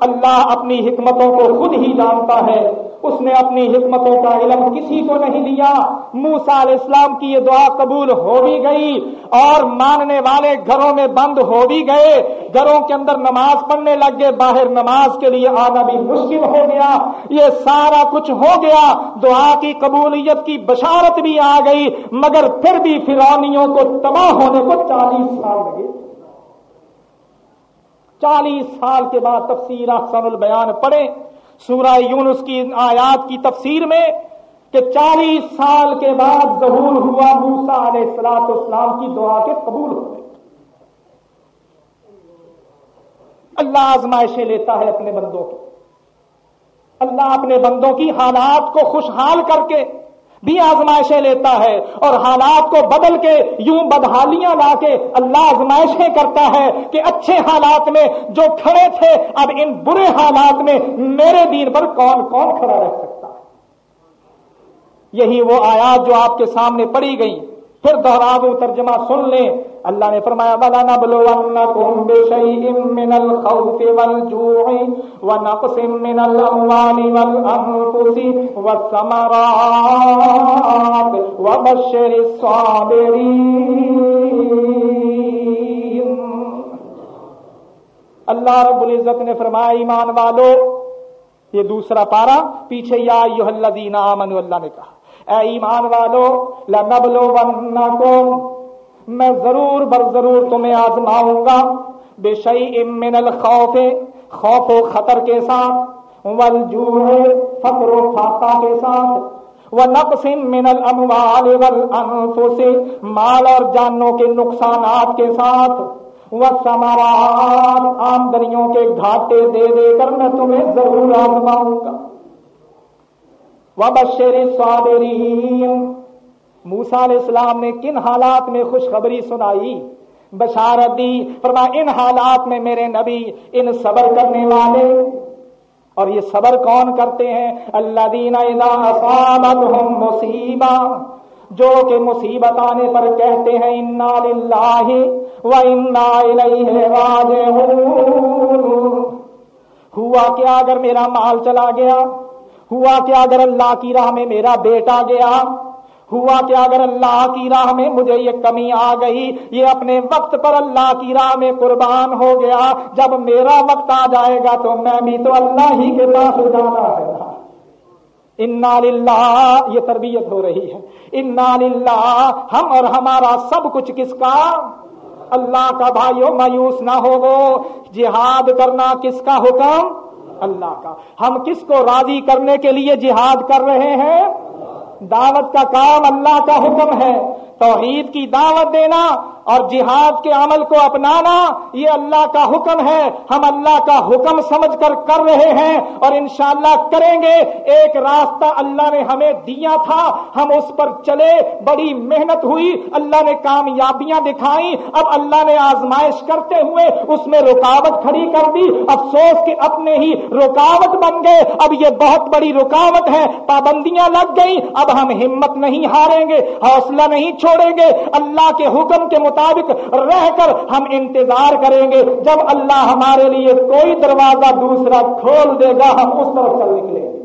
Speaker 1: اللہ اپنی حکمتوں کو خود ہی جانتا ہے۔ اس نے اپنی حکمتوں کا علم کسی کو نہیں لیا۔ موسا علیہ السلام کی یہ دعا قبول ہو بھی گئی اور ماننے والے گھروں میں بند ہو بھی گئے۔ گھروں کے اندر نماز پڑھنے لگ گئے۔ باہر نماز کے لیے آنا بھی مشکل ہو گیا۔ یہ سارا کچھ ہو گیا۔ دعا کی قبولیت کی بشارت بھی آ گئی۔ مگر پھر بھی فرونیوں کو تباہ ہونے کو چالیس سال لگے۔ چالیس سال کے بعد تفسیر احسن البیان پڑھے سورہ یونس کی آیات کی تفسیر میں کہ چالیس سال کے بعد ظہور ہوا موسا علیہ السلاط اسلام کی دعا کے قبول ہوئے اللہ آزمائشیں لیتا ہے اپنے بندوں کی۔ اللہ اپنے بندوں کی حالات کو خوشحال کر کے بھی آزمائشیں لیتا ہے اور حالات کو بدل کے یوں بدحالیاں لا کے اللہ آزمائشیں کرتا ہے کہ اچھے حالات میں جو کھڑے تھے، اب ان برے حالات میں میرے دین پر کون کون کھڑا رہ سکتا ہے؟ یہی وہ آیات جو آپ کے سامنے پڑی گئی پھر دوہرا دو ترجمہ سن لیں۔ اللہ نے فرمایا بلا نبلونکم بشیء من الخوف والجوع ونقص من الاموال والانفس والثمرات وبشر الصابرین اللہ رب العزت نے فرمایا، ایمان والو، یہ دوسرا پارا پیچھے یا ایھا الذین آمنوا۔ اللہ نے کہا اے ایمان والو لنبلو ونکم میں ضرور بر ضرور تمہیں آزماؤں گا بے شعی من الخوف، خوف و خطر کے ساتھ، والجوع، فقر و فاقہ کے ساتھ نقص من الاموال والانفس، مال اور جانوں کے نقصانات کے ساتھ وہ آمدنیوں کے گھاٹے دے دے کر میں تمہیں ضرور آزماؤں گا۔ وبشر الصابرین موسا علیہ السلام نے کن حالات میں خوشخبری سنائی؟ بشارت دی، فرما، ان حالات میں میرے نبی ان صبر کرنے والے۔ اور یہ صبر کون کرتے ہیں؟ اللہ دینا مصیبہ۔ جو کہ مصیبت آنے پر کہتے ہیں، انا للہ و انا الیہ راجعون۔ ہوا کیا اگر میرا مال چلا گیا؟ ہوا کہ اگر اللہ کی راہ میں میرا بیٹا گیا، ہوا کہ اگر اللہ کی راہ میں مجھے یہ کمی آ گئی، یہ اپنے وقت پر اللہ کی راہ میں قربان ہو گیا، جب میرا وقت آ جائے گا تو میں بھی تو اللہ ہی کے پاس جانا ہے۔ انا للہ یہ تربیت ہو رہی ہے۔ انا للہ ہم اور ہمارا سب کچھ کس کا؟ اللہ کا بھائیو، مایوس نہ ہو جہاد کرنا کس کا حکم؟ اللہ کا۔ ہم کس کو راضی کرنے کے لیے جہاد کر رہے ہیں؟ دعوت کا کام اللہ کا حکم ہے۔ توحید کی دعوت دینا اور جہاد کے عمل کو اپنانا، یہ اللہ کا حکم ہے۔ ہم اللہ کا حکم سمجھ کر کر رہے ہیں اور انشاءاللہ کریں گے۔ ایک راستہ اللہ نے ہمیں دیا تھا۔ ہم اس پر چلے۔ بڑی محنت ہوئی۔ اللہ نے کامیابیاں دکھائی اب اللہ نے آزمائش کرتے ہوئے اس میں رکاوٹ کھڑی کر دی۔ افسوس کے اپنے ہی رکاوٹ بن گئے۔ اب یہ بہت بڑی رکاوٹ ہے۔ پابندیاں لگ گئی اب ہم ہمت نہیں ہاریں گے۔ حوصلہ نہیں چھوڑیں گے، اللہ کے حکم کے مطابق رہ کر ہم انتظار کریں گے۔ جب اللہ ہمارے لیے کوئی دروازہ دوسرا کھول دے گا، ہم اس طرف چل نکلیں گے۔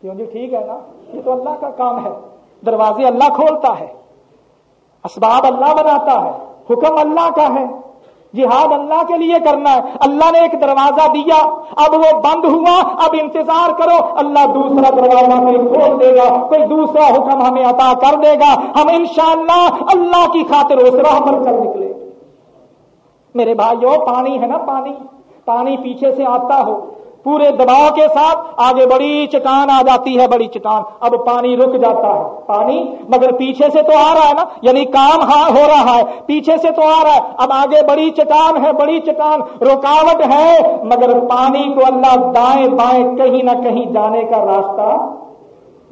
Speaker 1: کیوں جی؟ ٹھیک ہے نا؟ یہ تو اللہ کا کام ہے۔ دروازے اللہ کھولتا ہے، اسباب اللہ بناتا ہے، حکم اللہ کا ہے۔ جہاد اللہ کے لیے کرنا ہے۔ اللہ نے ایک دروازہ دیا، اب وہ بند ہوا، اب انتظار کرو۔ اللہ دوسرا دروازہ کوئی کھول دے گا، کوئی دوسرا حکم ہمیں عطا کر دے گا۔ ہم انشاءاللہ اللہ کی خاطر اس راہ پر چل نکلے۔ میرے بھائیو، پانی ہے نا پانی۔ پانی پیچھے سے آتا ہو۔ پورے دباؤ کے ساتھ آگے بڑی چٹان آ جاتی ہے، بڑی چٹان۔ اب پانی رک جاتا ہے۔ پانی مگر پیچھے سے تو آ رہا ہے نا یعنی کام ہاں ہو رہا ہے۔ پیچھے سے تو آ رہا ہے۔ اب آگے بڑی چٹان ہے، بڑی چٹان۔ رکاوٹ ہے، مگر پانی کو اللہ دائیں بائیں کہیں نہ کہیں جانے کا راستہ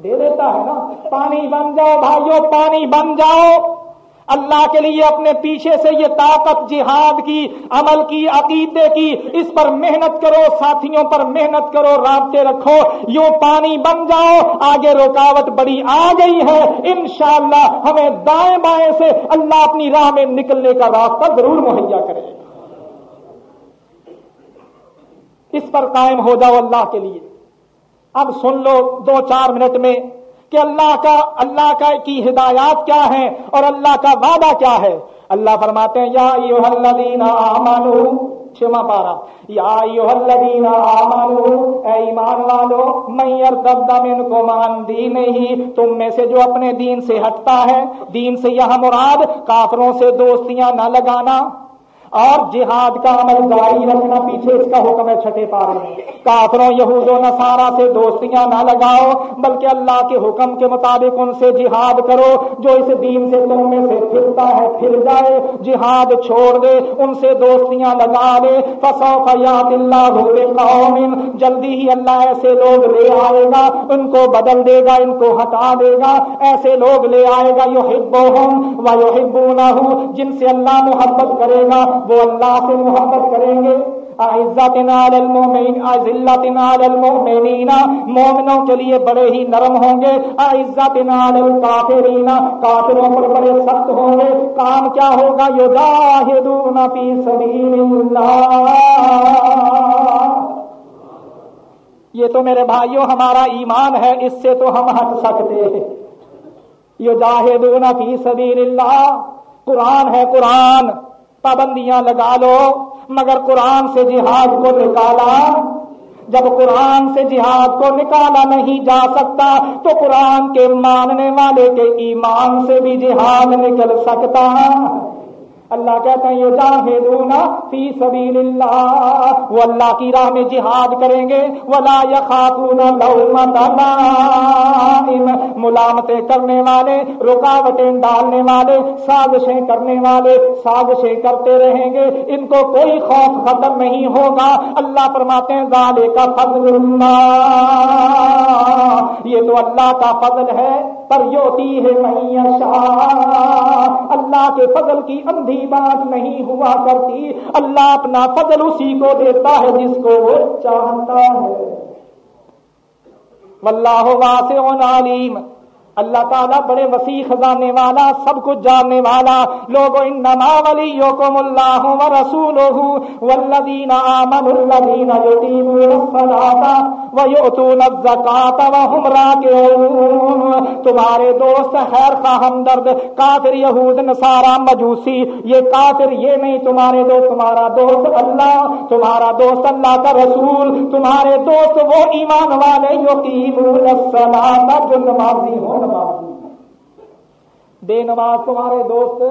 Speaker 1: دے دیتا ہے نا۔ پانی بن جاؤ بھائیو، پانی بن جاؤ۔ اللہ کے لیے اپنے پیچھے سے یہ طاقت جہاد کی، عمل کی، عقیدے کی، اس پر محنت کرو، ساتھیوں پر محنت کرو، رابطے رکھو، یوں پانی بن جاؤ، آگے رکاوٹ بڑی آ گئی ہے۔ انشاءاللہ ہمیں دائیں بائیں سے اللہ اپنی راہ میں نکلنے کا راستہ ضرور مہیا کرے اس پر قائم ہو جاؤ اللہ کے لیے۔ اب سن لو دو چار منٹ میں کہ اللہ کا اللہ کا کی ہدایات کیا ہے اور اللہ کا وعدہ کیا ہے؟ اللہ فرماتے ہیں، یا آمانو چھما پارا یا آمانو اے ایمان والو، من کو مان دی نہیں تم میں سے جو اپنے دین سے ہٹتا ہے، دین سے یہاں مراد کافروں سے دوستیاں نہ لگانا۔ اور جہاد کا عمل جاری رکھنا پیچھے اس کا حکم ہے چھٹے پارے میں۔ کافروں یہود و نصارہ سے دوستیاں نہ لگاؤ، بلکہ اللہ کے حکم کے مطابق ان سے جہاد کرو، جو اس دین سے تم میں سے پھرتا ہے، پھر جائے۔ جہاد چھوڑ دے، ان سے دوستیاں لگا دے۔ فسو فیات اللہ قوم جلدی ہی اللہ ایسے لوگ لے آئے گا، ان کو بدل دے گا، ان کو ہٹا دے گا۔ ایسے لوگ لے آئے گا یو ہبو ہوں وہ یو جن سے اللہ محبت کرے گا۔ وہ اللہ سے محبت کریں گے مومنوں کے لیے بڑے ہی نرم ہوں گے عزت کافروں پر بڑے سخت ہوں گے، کام کیا ہوگا؟ یو فی سبیل اللہ یہ تو میرے بھائیوں ہمارا ایمان ہے، اس سے تو ہم ہٹ سکتے ہیں۔ یو جاہدون فی سبیل اللہ قرآن ہے قرآن۔ پابندیاں لگا لو، مگر قرآن سے جہاد کو نکالا۔ جب قرآن سے جہاد کو نکالا نہیں جا سکتا، تو قرآن کے ماننے والے کے ایمان سے بھی جہاد نکل سکتا۔ اللہ کہتے ہیں یہ جاہدون فی سبیل اللہ وہ اللہ کی راہ میں جہاد کریں گے، ولا یخافون لومت لائم۔ ملامتیں کرنے والے، رکاوٹیں ڈالنے والے، سازشیں کرنے والے سازشیں کرتے رہیں گے۔ ان کو کوئی خوف ختم نہیں ہوگا۔ اللہ فرماتے ہیں ذالے کا فضل اللہ۔ یہ تو اللہ کا فضل ہے، پر یوتی ہے اللہ کے فضل کی اندھی بات نہیں ہوا کرتی۔ اللہ اپنا فضل اسی کو دیتا ہے جس کو وہ چاہتا ہے۔ واللہ واسع علیم اللہ تعالیٰ بڑے وسیع خزانے والا، سب کچھ جاننے والا۔ لوگ انما ولیکم اللہ و رسولہ والذین آمنوا الذین یقیمون الصلاة و یؤتون الزکاة وهم راکعون۔ تمہارے دوست، خیر خواہ ہمدرد کافر یہود نصارا مجوسی، یہ کافر، یہ نہیں، تمہارے دوست، تمہارا دوست اللہ، تمہارا دوست اللہ کا رسول، تمہارے دوست وہ ایمان والے یقیمون الصلاة جو نمازی ہوں۔ بے نماز تمہارے دوست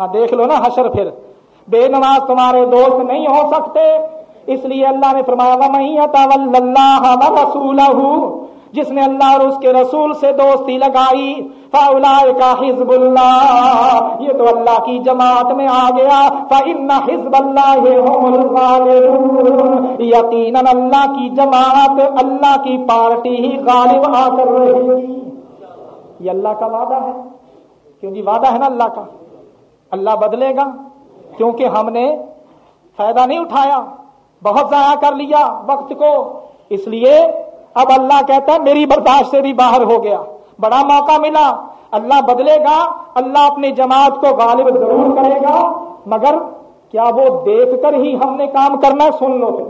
Speaker 1: ہاں دیکھ لو نا حشر پھر۔ بے نماز تمہارے دوست نہیں ہو سکتے۔ اس لیے اللہ نے فرمایا رسول جس نے اللہ اور اس کے رسول سے دوستی لگائی فاؤلا کا حزب اللہ یہ تو اللہ کی جماعت میں آ گیا۔ فن حزب اللہ یقیناً اللہ کی جماعت، اللہ کی پارٹی ہی غالب آ کر رہے گی۔ یہ اللہ کا وعدہ ہے۔ کیونکہ جی وعدہ ہے نا اللہ کا؟ اللہ بدلے گا۔ کیونکہ ہم نے فائدہ نہیں اٹھایا۔ بہت ضائع کر لیا وقت کو۔ اس لیے اب اللہ کہتا ہے میری برداشت سے بھی باہر ہو گیا۔ بڑا موقع ملا۔ اللہ بدلے گا۔ اللہ اپنی جماعت کو غالب ضرور کرے گا۔ مگر کیا وہ دیکھ کر ہی ہم نے کام کرنا سن لو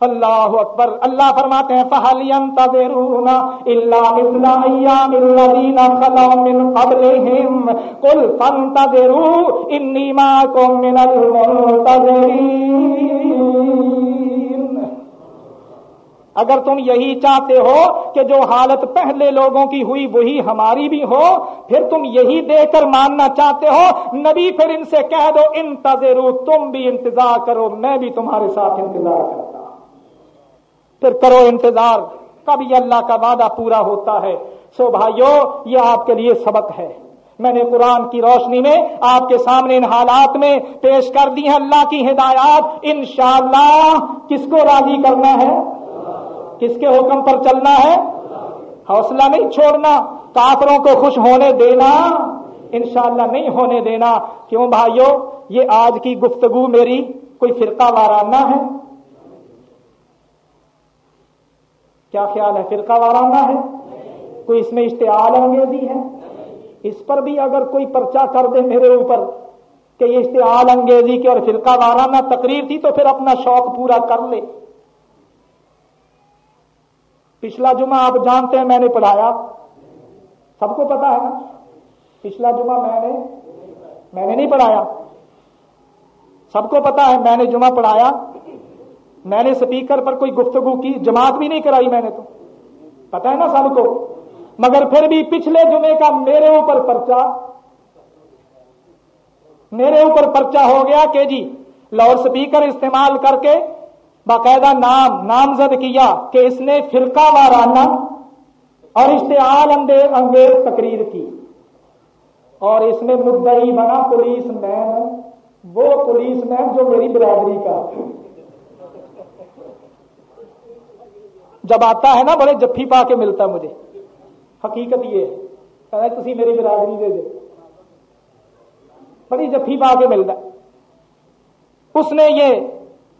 Speaker 1: اللہ اکبر۔ اللہ فرماتے ہیں فہل ينتظرون الا مثل ايام الذين خلوا من قبلهم۔ قل فانتظروا اني معكم من المنتظرين۔ اگر تم یہی چاہتے ہو کہ جو حالت پہلے لوگوں کی ہوئی، وہی ہماری بھی ہو، پھر تم یہی دے کر ماننا چاہتے ہو، نبی پھر ان سے کہہ دو انتظرو تم بھی انتظار کرو، میں بھی تمہارے ساتھ انتظار کرتا پھر کرو انتظار، کب یہ اللہ کا وعدہ پورا ہوتا ہے؟ سو بھائیو، یہ آپ کے لیے سبق ہے۔ میں نے قرآن کی روشنی میں، آپ کے سامنے ان حالات میں پیش کر دی ہیں اللہ کی ہدایات۔ انشاءاللہ، کس کو راضی کرنا ہے؟ کس کے حکم پر چلنا ہے؟ حوصلہ نہیں چھوڑنا، کافروں کو خوش ہونے دینا۔ انشاءاللہ نہیں ہونے دینا۔ کیوں بھائیو، یہ آج کی گفتگو میری کوئی فرقہ وارانہ ہے؟ کیا خیال ہے فرقہ وارانہ ہے؟ کوئی اس میں اشتعال انگیزی ہے اس پر بھی اگر کوئی پرچہ کر دے میرے اوپر کہ یہ اشتعال انگیزی کی اور فرقہ وارانہ تقریر تھی تو پھر اپنا شوق پورا کر لے۔ پچھلا جمعہ آپ جانتے ہیں میں نے پڑھایا۔ سب کو پتا ہے نا؟ پچھلا جمعہ میں نے میں نے نہیں پڑھایا۔ سب کو پتا ہے میں نے جمعہ پڑھایا۔ میں نے سپیکر پر کوئی گفتگو کی، جماعت بھی نہیں کرائی میں نے تو۔ پتا ہے نا سب کو؟ مگر پھر بھی پچھلے جمعے کا میرے اوپر پرچا میرے اوپر پرچا ہو گیا کہ جی لاؤڈ سپیکر استعمال کر کے باقاعدہ نام، نامزد کیا کہ اس نے فرقہ وارانہ اور اشتعال انگیز تقریر کی۔ اور اس میں مدعی بنا پولیس مین، وہ پولیس مین جو میری برادری کا۔ جب آتا ہے نا، بڑے جفی پا کے ملتا مجھے۔ حقیقت یہ ہے۔ تھی میری برادری دے دے بڑی جفی پا کے ملتا اس نے یہ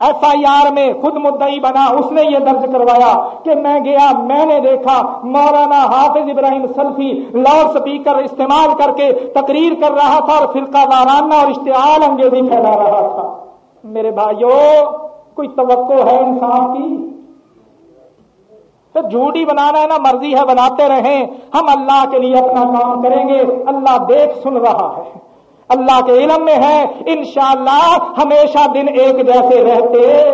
Speaker 1: ایف آئی آر میں خود مدعی بنا، اس نے یہ درج کروایا کہ میں گیا، میں نے دیکھا، مولانا حافظ ابراہیم سلفی لاؤڈ سپیکر استعمال کر کے تقریر کر رہا تھا اور فرقہ وارانہ اور اشتعال انگیزی پھیلا رہا تھا۔ میرے بھائیوں کوئی توقع ہے انسان کی؟ تو جھوٹی بنانا ہے نا، مرضی ہے، بناتے رہیں۔ ہم اللہ کے لیے اپنا کام کریں گے۔ اللہ دیکھ سن رہا ہے۔ اللہ کے علم میں ہے۔ انشاءاللہ ہمیشہ دن ایک جیسے رہتے۔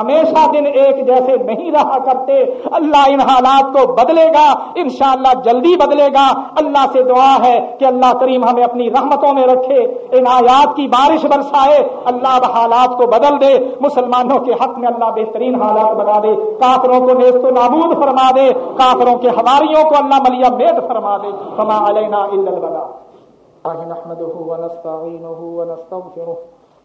Speaker 1: ہمیشہ دن ایک جیسے نہیں رہا کرتے۔ اللہ ان حالات کو بدلے گا۔ انشاءاللہ جلدی بدلے گا۔ اللہ سے دعا ہے کہ اللہ کریم ہمیں اپنی رحمتوں میں رکھے۔ ان آیات کی بارش برسائے۔ اللہ اب حالات کو بدل دے۔ مسلمانوں کے حق میں اللہ بہترین حالات بنا دے۔ کافروں کو نیست و نابود فرما دے۔ کافروں کے ہماریوں کو اللہ ملیا میت فرما دے۔ فما علینا الا البلا نحمده ونستعينه ونستغفره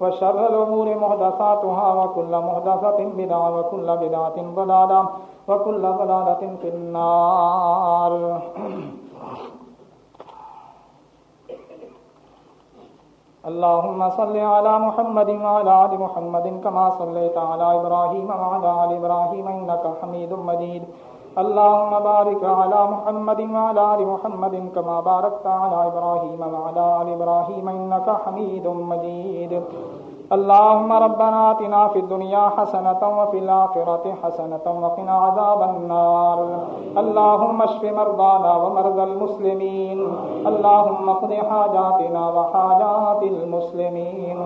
Speaker 1: وشر الأمور محدثاتها وكل محدثة بدعة وكل بدعة ضلالة وكل ضلالة في النار. اللهم صل على محمد وعلى آل محمد كما صليت على إبراهيم وعلى آل إبراهيم إنك حميد مجيد. اللهم بارك على محمد وعلى آل محمد كما باركت على إبراهيم وعلى آل إبراهيم إنك حميد مجيد. اللهم ربنا آتنا في الدنيا حسنة وفي الآخرة حسنة وقنا عذاب النار. اللهم اشف مرضانا ومرضى المسلمين. اللهم اقض حاجاتنا وحاجات المسلمين.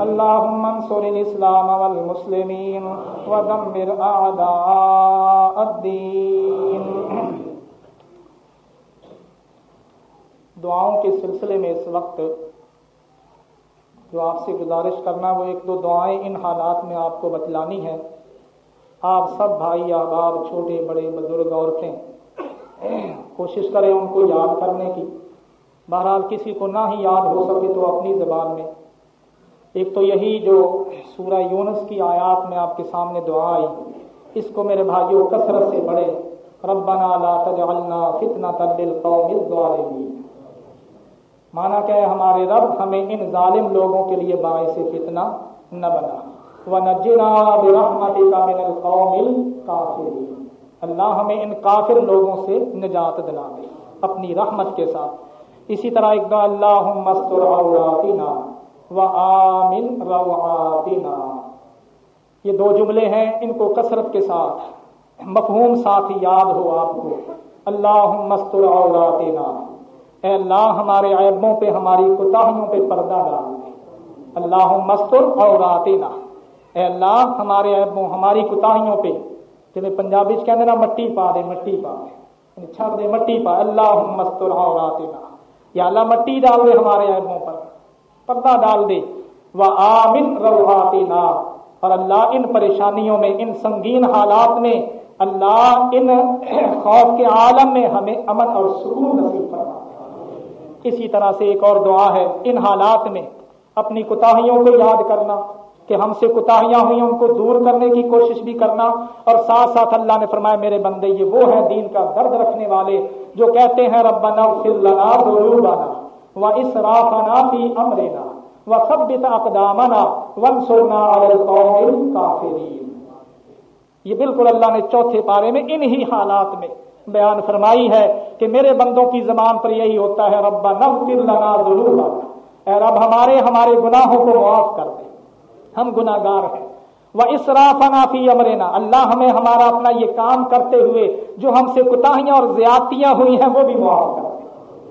Speaker 1: اللهم انصر الإسلام والمسلمين ودمر أعداء الدين. دعاؤں کے سلسلے میں اس وقت جو آپ سے گزارش کرنا، وہ ایک دو دعائیں ان حالات میں آپ کو بتلانی ہے آپ سب بھائی احباب چھوٹے، بڑے، بزرگ، عورتیں، کوشش کریں ان کو یاد کرنے کی۔ بہرحال کسی کو نہ ہی یاد ہو سکے تو اپنی زبان میں۔ ایک تو یہی جو سورہ یونس کی آیات میں آپ کے سامنے دعا آئی، اس کو میرے بھائیوں کثرت سے پڑھے ربنا لا تجعلنا فتنة للقوم الظالمين مانا کہ ہمارے رب ہمیں ان ظالم لوگوں کے لیے باعث فتنہ نہ بنا۔ اللہ ہمیں ان کافر لوگوں سے نجات دلا دے، اپنی رحمت کے ساتھ۔ اسی طرح ایک دعا اللہ مستر عوراتنا و آمن یہ دو جملے ہیں، ان کو کثرت کے ساتھ۔ مفہوم ساتھ یاد ہو آپ کو۔ اللہ مستر عوراتنا۔ اے اللہ ہمارے عیبوں پہ، ہماری کوتاہیوں پہ پردہ ڈال دے۔ اللہ مستر عوراتنا اے اللہ ہمارے عیبوں ہماری کوتاہیوں پہ۔ جی پنجابی کہتے نا مٹی پا دے، مٹی پا دے۔ یعنی چھڑ دے، مٹی پا۔ اللہ مستر عوراتنا یا اللہ مٹی ڈال دے ہمارے عیبوں پر۔ پردہ ڈال دے۔ وہ آمن روحاتنا اور اللہ ان پریشانیوں میں، ان سنگین حالات میں، اللہ ان خوف کے عالم میں ہمیں امن اور سکون نصیب فرما۔ اسی طرح سے ایک اور دعا ہے، ان حالات میں اپنی کوتاہیوں کو یاد کرنا، کہ ہم سے کوتاہیاں ہوئی ان کو دور کرنے کی کوشش بھی کرنا۔ اور ساتھ ساتھ اللہ نے فرمایا، میرے بندے، یہ وہ ہیں دین کا درد رکھنے والے جو کہتے ہیں، ربنا اغفر لنا ذنوبنا واسرافنا فی امرنا وثبت اقدامنا وانصرنا علی القوم الکافرین یہ بالکل اللہ نے چوتھے پارے میں انہی حالات میں بیان فرمائی ہے کہ میرے بندوں کی زبان پر یہی ہوتا ہے ربا نغفر لنا ذنوبنا۔ اے رب، ہمارے ہمارے گناہوں کو معاف کر دے۔ ہم گناگار ہیں۔ وہ اسرافنا فی امرنا اللہ ہمیں ہمارا اپنا یہ کام کرتے ہوئے جو ہم سے کوتاہیاں اور زیادتیاں ہوئی ہیں، وہ بھی معاف کر دے۔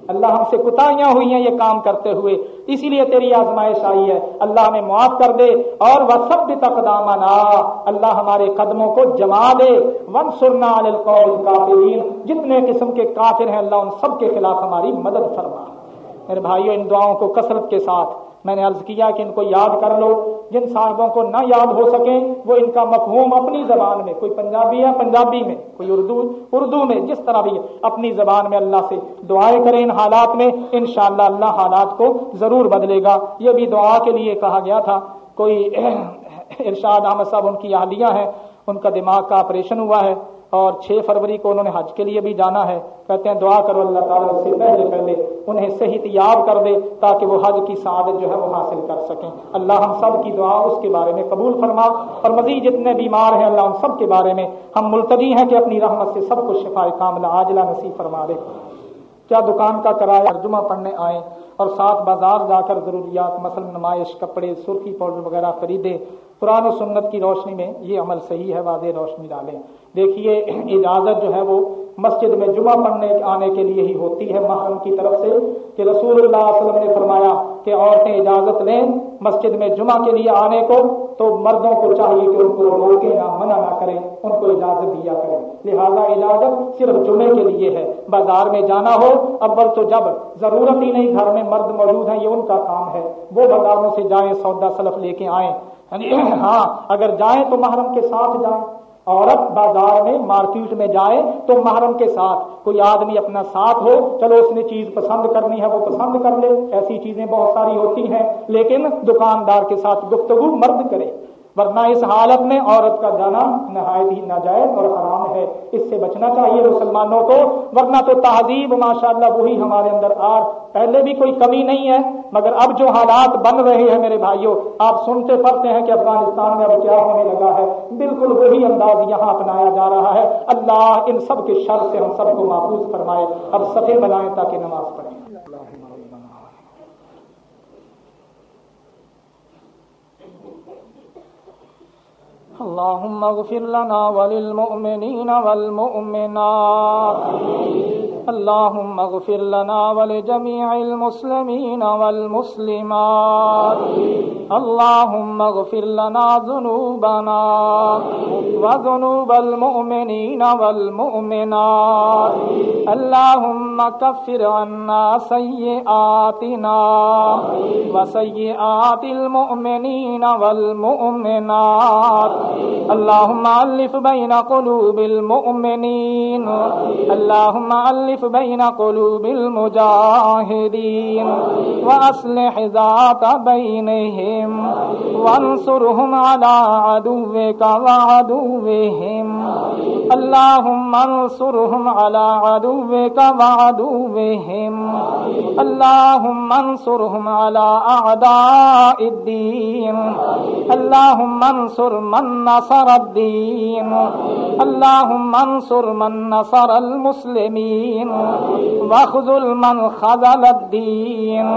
Speaker 1: اللہ ہم سے کتایاں ہوئی ہیں، یہ کام کرتے ہوئے۔ اسی لیے تیری آزمائش آئی ہے۔ اللہ ہمیں معاف کر دے۔ اور وہ سب تقدامنا اللہ ہمارے قدموں کو جما دے۔ ون سرنا القول جتنے قسم کے کافر ہیں، اللہ ان سب کے خلاف ہماری مدد فرما۔ میرے بھائیوں ان دعاؤں کو کثرت کے ساتھ میں نے عرض کیا کہ ان کو یاد کر لو۔ جن صاحبوں کو نہ یاد ہو سکیں، وہ ان کا مفہوم اپنی زبان میں، کوئی پنجابی ہے، پنجابی میں، کوئی اردو اردو میں، جس طرح بھی اپنی زبان میں اللہ سے دعائیں کریں۔ ان حالات میں انشاءاللہ اللہ حالات کو ضرور بدلے گا۔ یہ بھی دعا کے لیے کہا گیا تھا۔ کوئی ارشاد احمد صاحب، ان کی اہلیہ ہیں، ان کا دماغ کا آپریشن ہوا ہے۔ اور چھ فروری کو انہوں نے حج کے لیے بھی جانا ہے۔ کہتے ہیں، دعا کرو اللہ تعالیٰ سے پہلے پہلے انہیں صحیح تیار کر دے تاکہ وہ حج کی سعادت جو ہے وہ حاصل کر سکیں۔ اللہ ہم سب کی دعا اس کے بارے میں قبول فرما اور مزید جتنے بیمار ہیں اللہ ان سب کے بارے میں، ہم ملتوی ہیں کہ اپنی رحمت سے سب کو شفا کاملہ، عاجلہ نصیب فرما دے۔ کیا دکان کا کرایہ جمعہ پڑھنے آئیں اور ساتھ بازار جا کر ضروریات، مثلا نمائش، کپڑے، سرخی، پاؤڈر وغیرہ خریدیں۔ قرآن و سنت کی روشنی میں یہ عمل صحیح ہے، واضح روشنی ڈالیں۔ دیکھیے، اجازت جو ہے وہ مسجد میں جمعہ پڑھنے آنے کے لیے ہی ہوتی ہے۔ محرم کی طرف سے کہ رسول اللہ علیہ وسلم نے فرمایا کہ عورتیں اجازت لیں مسجد میں جمعہ کے لیے آنے کو، تو مردوں کو چاہیے کہ ان کو روکے نہ منع نہ کریں، ان کو اجازت دیا کریں۔ لہذا اجازت صرف جمعے کے لیے ہے۔ بازار میں جانا ہو، اول تو جب ضرورت ہی نہیں، گھر میں مرد موجود ہیں، یہ ان کا کام ہے۔ وہ بازاروں سے جائیں، سودا سلف لے کے آئیں۔ یعنی ہاں اگر جائیں تو محرم کے ساتھ جائیں، عورت بازار میں، مارکیٹ میں جائے تو محرم کے ساتھ۔ کوئی آدمی اپنا ساتھ ہو، چلو اس نے چیز پسند کرنی ہے، وہ پسند کر لے۔ ایسی چیزیں بہت ساری ہوتی ہیں، لیکن دکاندار کے ساتھ گفتگو مرد کرے۔ ورنہ اس حالت میں عورت کا جانا نہایت ہی ناجائز اور حرام ہے۔ اس سے بچنا چاہیے مسلمانوں کو، ورنہ تو تہذیب ماشاء اللہ وہی ہمارے اندر آر پہلے بھی کوئی کمی نہیں ہے، مگر اب جو حالات بن رہے ہیں میرے بھائیوں آپ سنتے پڑتے ہیں کہ افغانستان میں اب کیا ہونے لگا ہے۔ بالکل وہی انداز یہاں اپنایا جا رہا ہے۔ اللہ ان سب کے شر سے ہم سب کو محفوظ فرمائے۔ اب سفے بنائیں تاکہ نماز پڑھیں۔ اللهم اغفر لنا وللمؤمنين والمؤمنات. اللهم اغفر لنا ولجميع المسلمين والمسلمات. اللهم اغفر لنا ذنوبنا وذنوب المؤمنين والمؤمنات. اللهم كفر عنا سيئاتنا وسيئات المؤمنين والمؤمنات. اللهم ألف بين قلوب المؤمنين. اللهم ألف بين قلوب المجاهدين. وأصلح ذات بينهم. وانصرهم على عدوك وعدوهم. اللهم انصرهم على عدوك وعدوهم. اللهم انصرهم على أعداء الدين. اللهم انصر من نصر الدين. اللهم انصر من نصر المسلمين. واخذل من خذل الدين.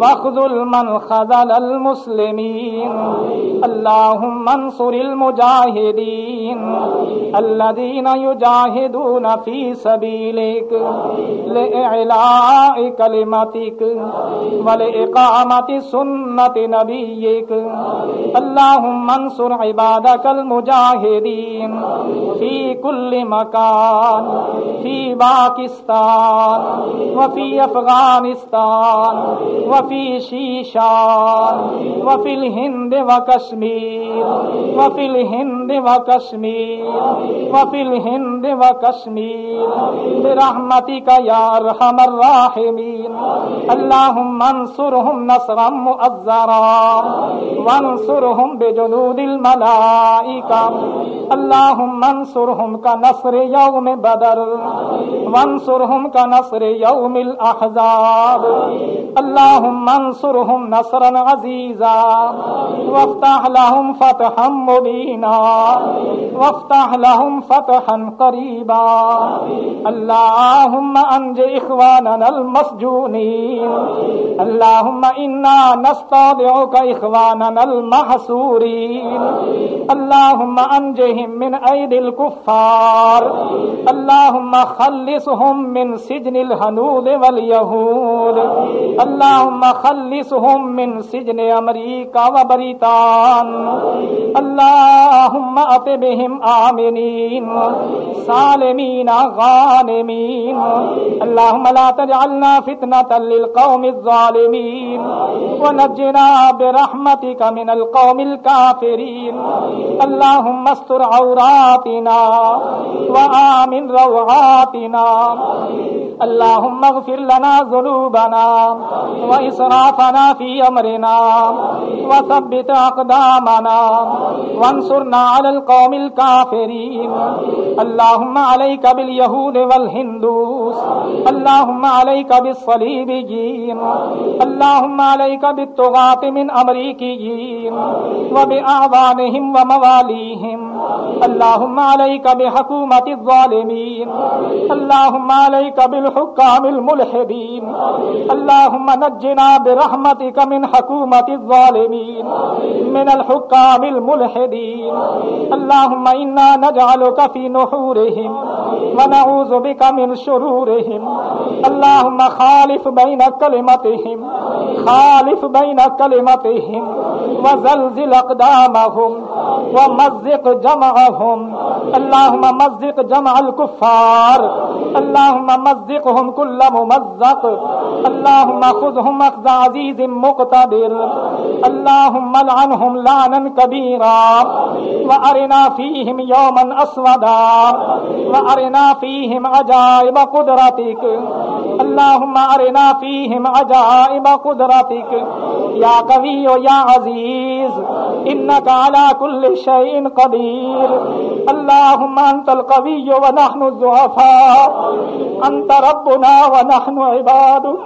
Speaker 1: واخذل من خذل المسلمين. اللهم انصر المجاهدين. الذين يجاهدون في سبيلك. لإعلاء كلمتك ولإقامة سنة نبيك. اللهم انصر عبادك المجاهدين في كل مكان، في باكستان وفي أفغانستان وفي شيشان وفي الهند وكشمير، وفي الهند وكشمير، وفي الهند وكشمير. برحمتك يا أرحم الراحمين. اللهم انصرهم نصرا مؤزرا، وانصرهم بجنود الملائكة اللهم انصرهم كنصر يوم بدر وانصرهم كنصر يوم الأحزاب اللهم انصرهم نصرا عزيزا وافتح لهم فتحا مبينا وافتح لهم فتحا قريبا اللهم انج إخواننا المسجونين اللهم إنا نستودعك إخواننا المحسورين اللهم أنجهم من أيدي الكفار اللهم خلصهم من سجن الهنود واليهود اللهم خلصهم من سجن أمريكا وبريطان اللهم أت بهم آمنين سالمين غانمين اللهم لا تجعلنا فتنة للقوم الظالمين ونجنا برحمتك من القوم الكافرين اللهم استر عوراتنا وآمن روعاتنا. اللهم اغفر لنا ذنوبنا وإسرافنا في أمرنا وثبت أقدامنا وانصرنا على القوم الكافرين. اللهم عليك باليهود والهندوس. اللهم عليك بالصليبيين. اللهم عليك بالطغاة من أمريكيين. وبأعوانهم ومواليهم اللهم عليك بحكومة الظالمين. اللهم عليك بالحكام الملحدين. اللهم نجنا برحمتك من حكومة الظالمين. من الحكام الملحدين. اللهم إنا نجعلك في نحورهم. ونعوذ بك من شرورهم. اللهم خالف بين كلمتهم. خالف بين كلمتهم. وزلزل أقدامهم. ومزق جمعهم. اللهم مزق جمع الكفار. اللهم مزقهم كل ممزق. اللهم خذهم أخذ عزيز مقتدر. اللهم لعنهم لعنا كبيرا. وأرنا فيهم يوما أسودا. وأرنا فيهم عجائب قدرتك. اللهم أرنا فيهم عجائب قدرتك. يا قوي يا عزيز، إنك على كل شيء قدير. اللهم أنت القوي ونحن الضعفاء. أنت ربنا ونحن عبادك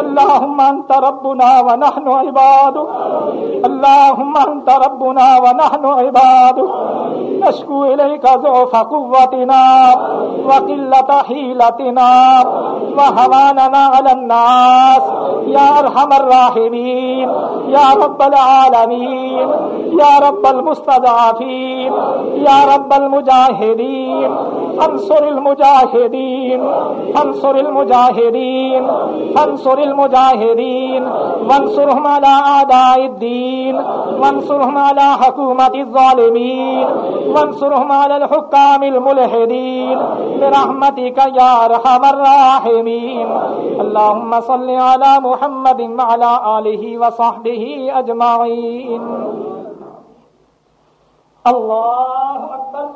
Speaker 1: اللهم أنت ربنا ونحن عبادك اللهم أنت ربنا ونحن عبادك نشكو إليك ضعف قوتنا وقلة حيلتنا وهواننا على الناس. يا أرحم الراحمين. يا رب العالمين. يا رب المستضعفين. يا رب المجاهدين، انصر المجاهدين انصر المجاهدين انصر المجاهدين، وانصرهم على أعداء الدين، وانصرهم على حكومة الظالمين، وانصرهم على الحكام الملحدين. برحمتك يا أرحم الراحمين. اللهم صل على محمد وعلى آله وصحبه أجمعين. اللہ اکبر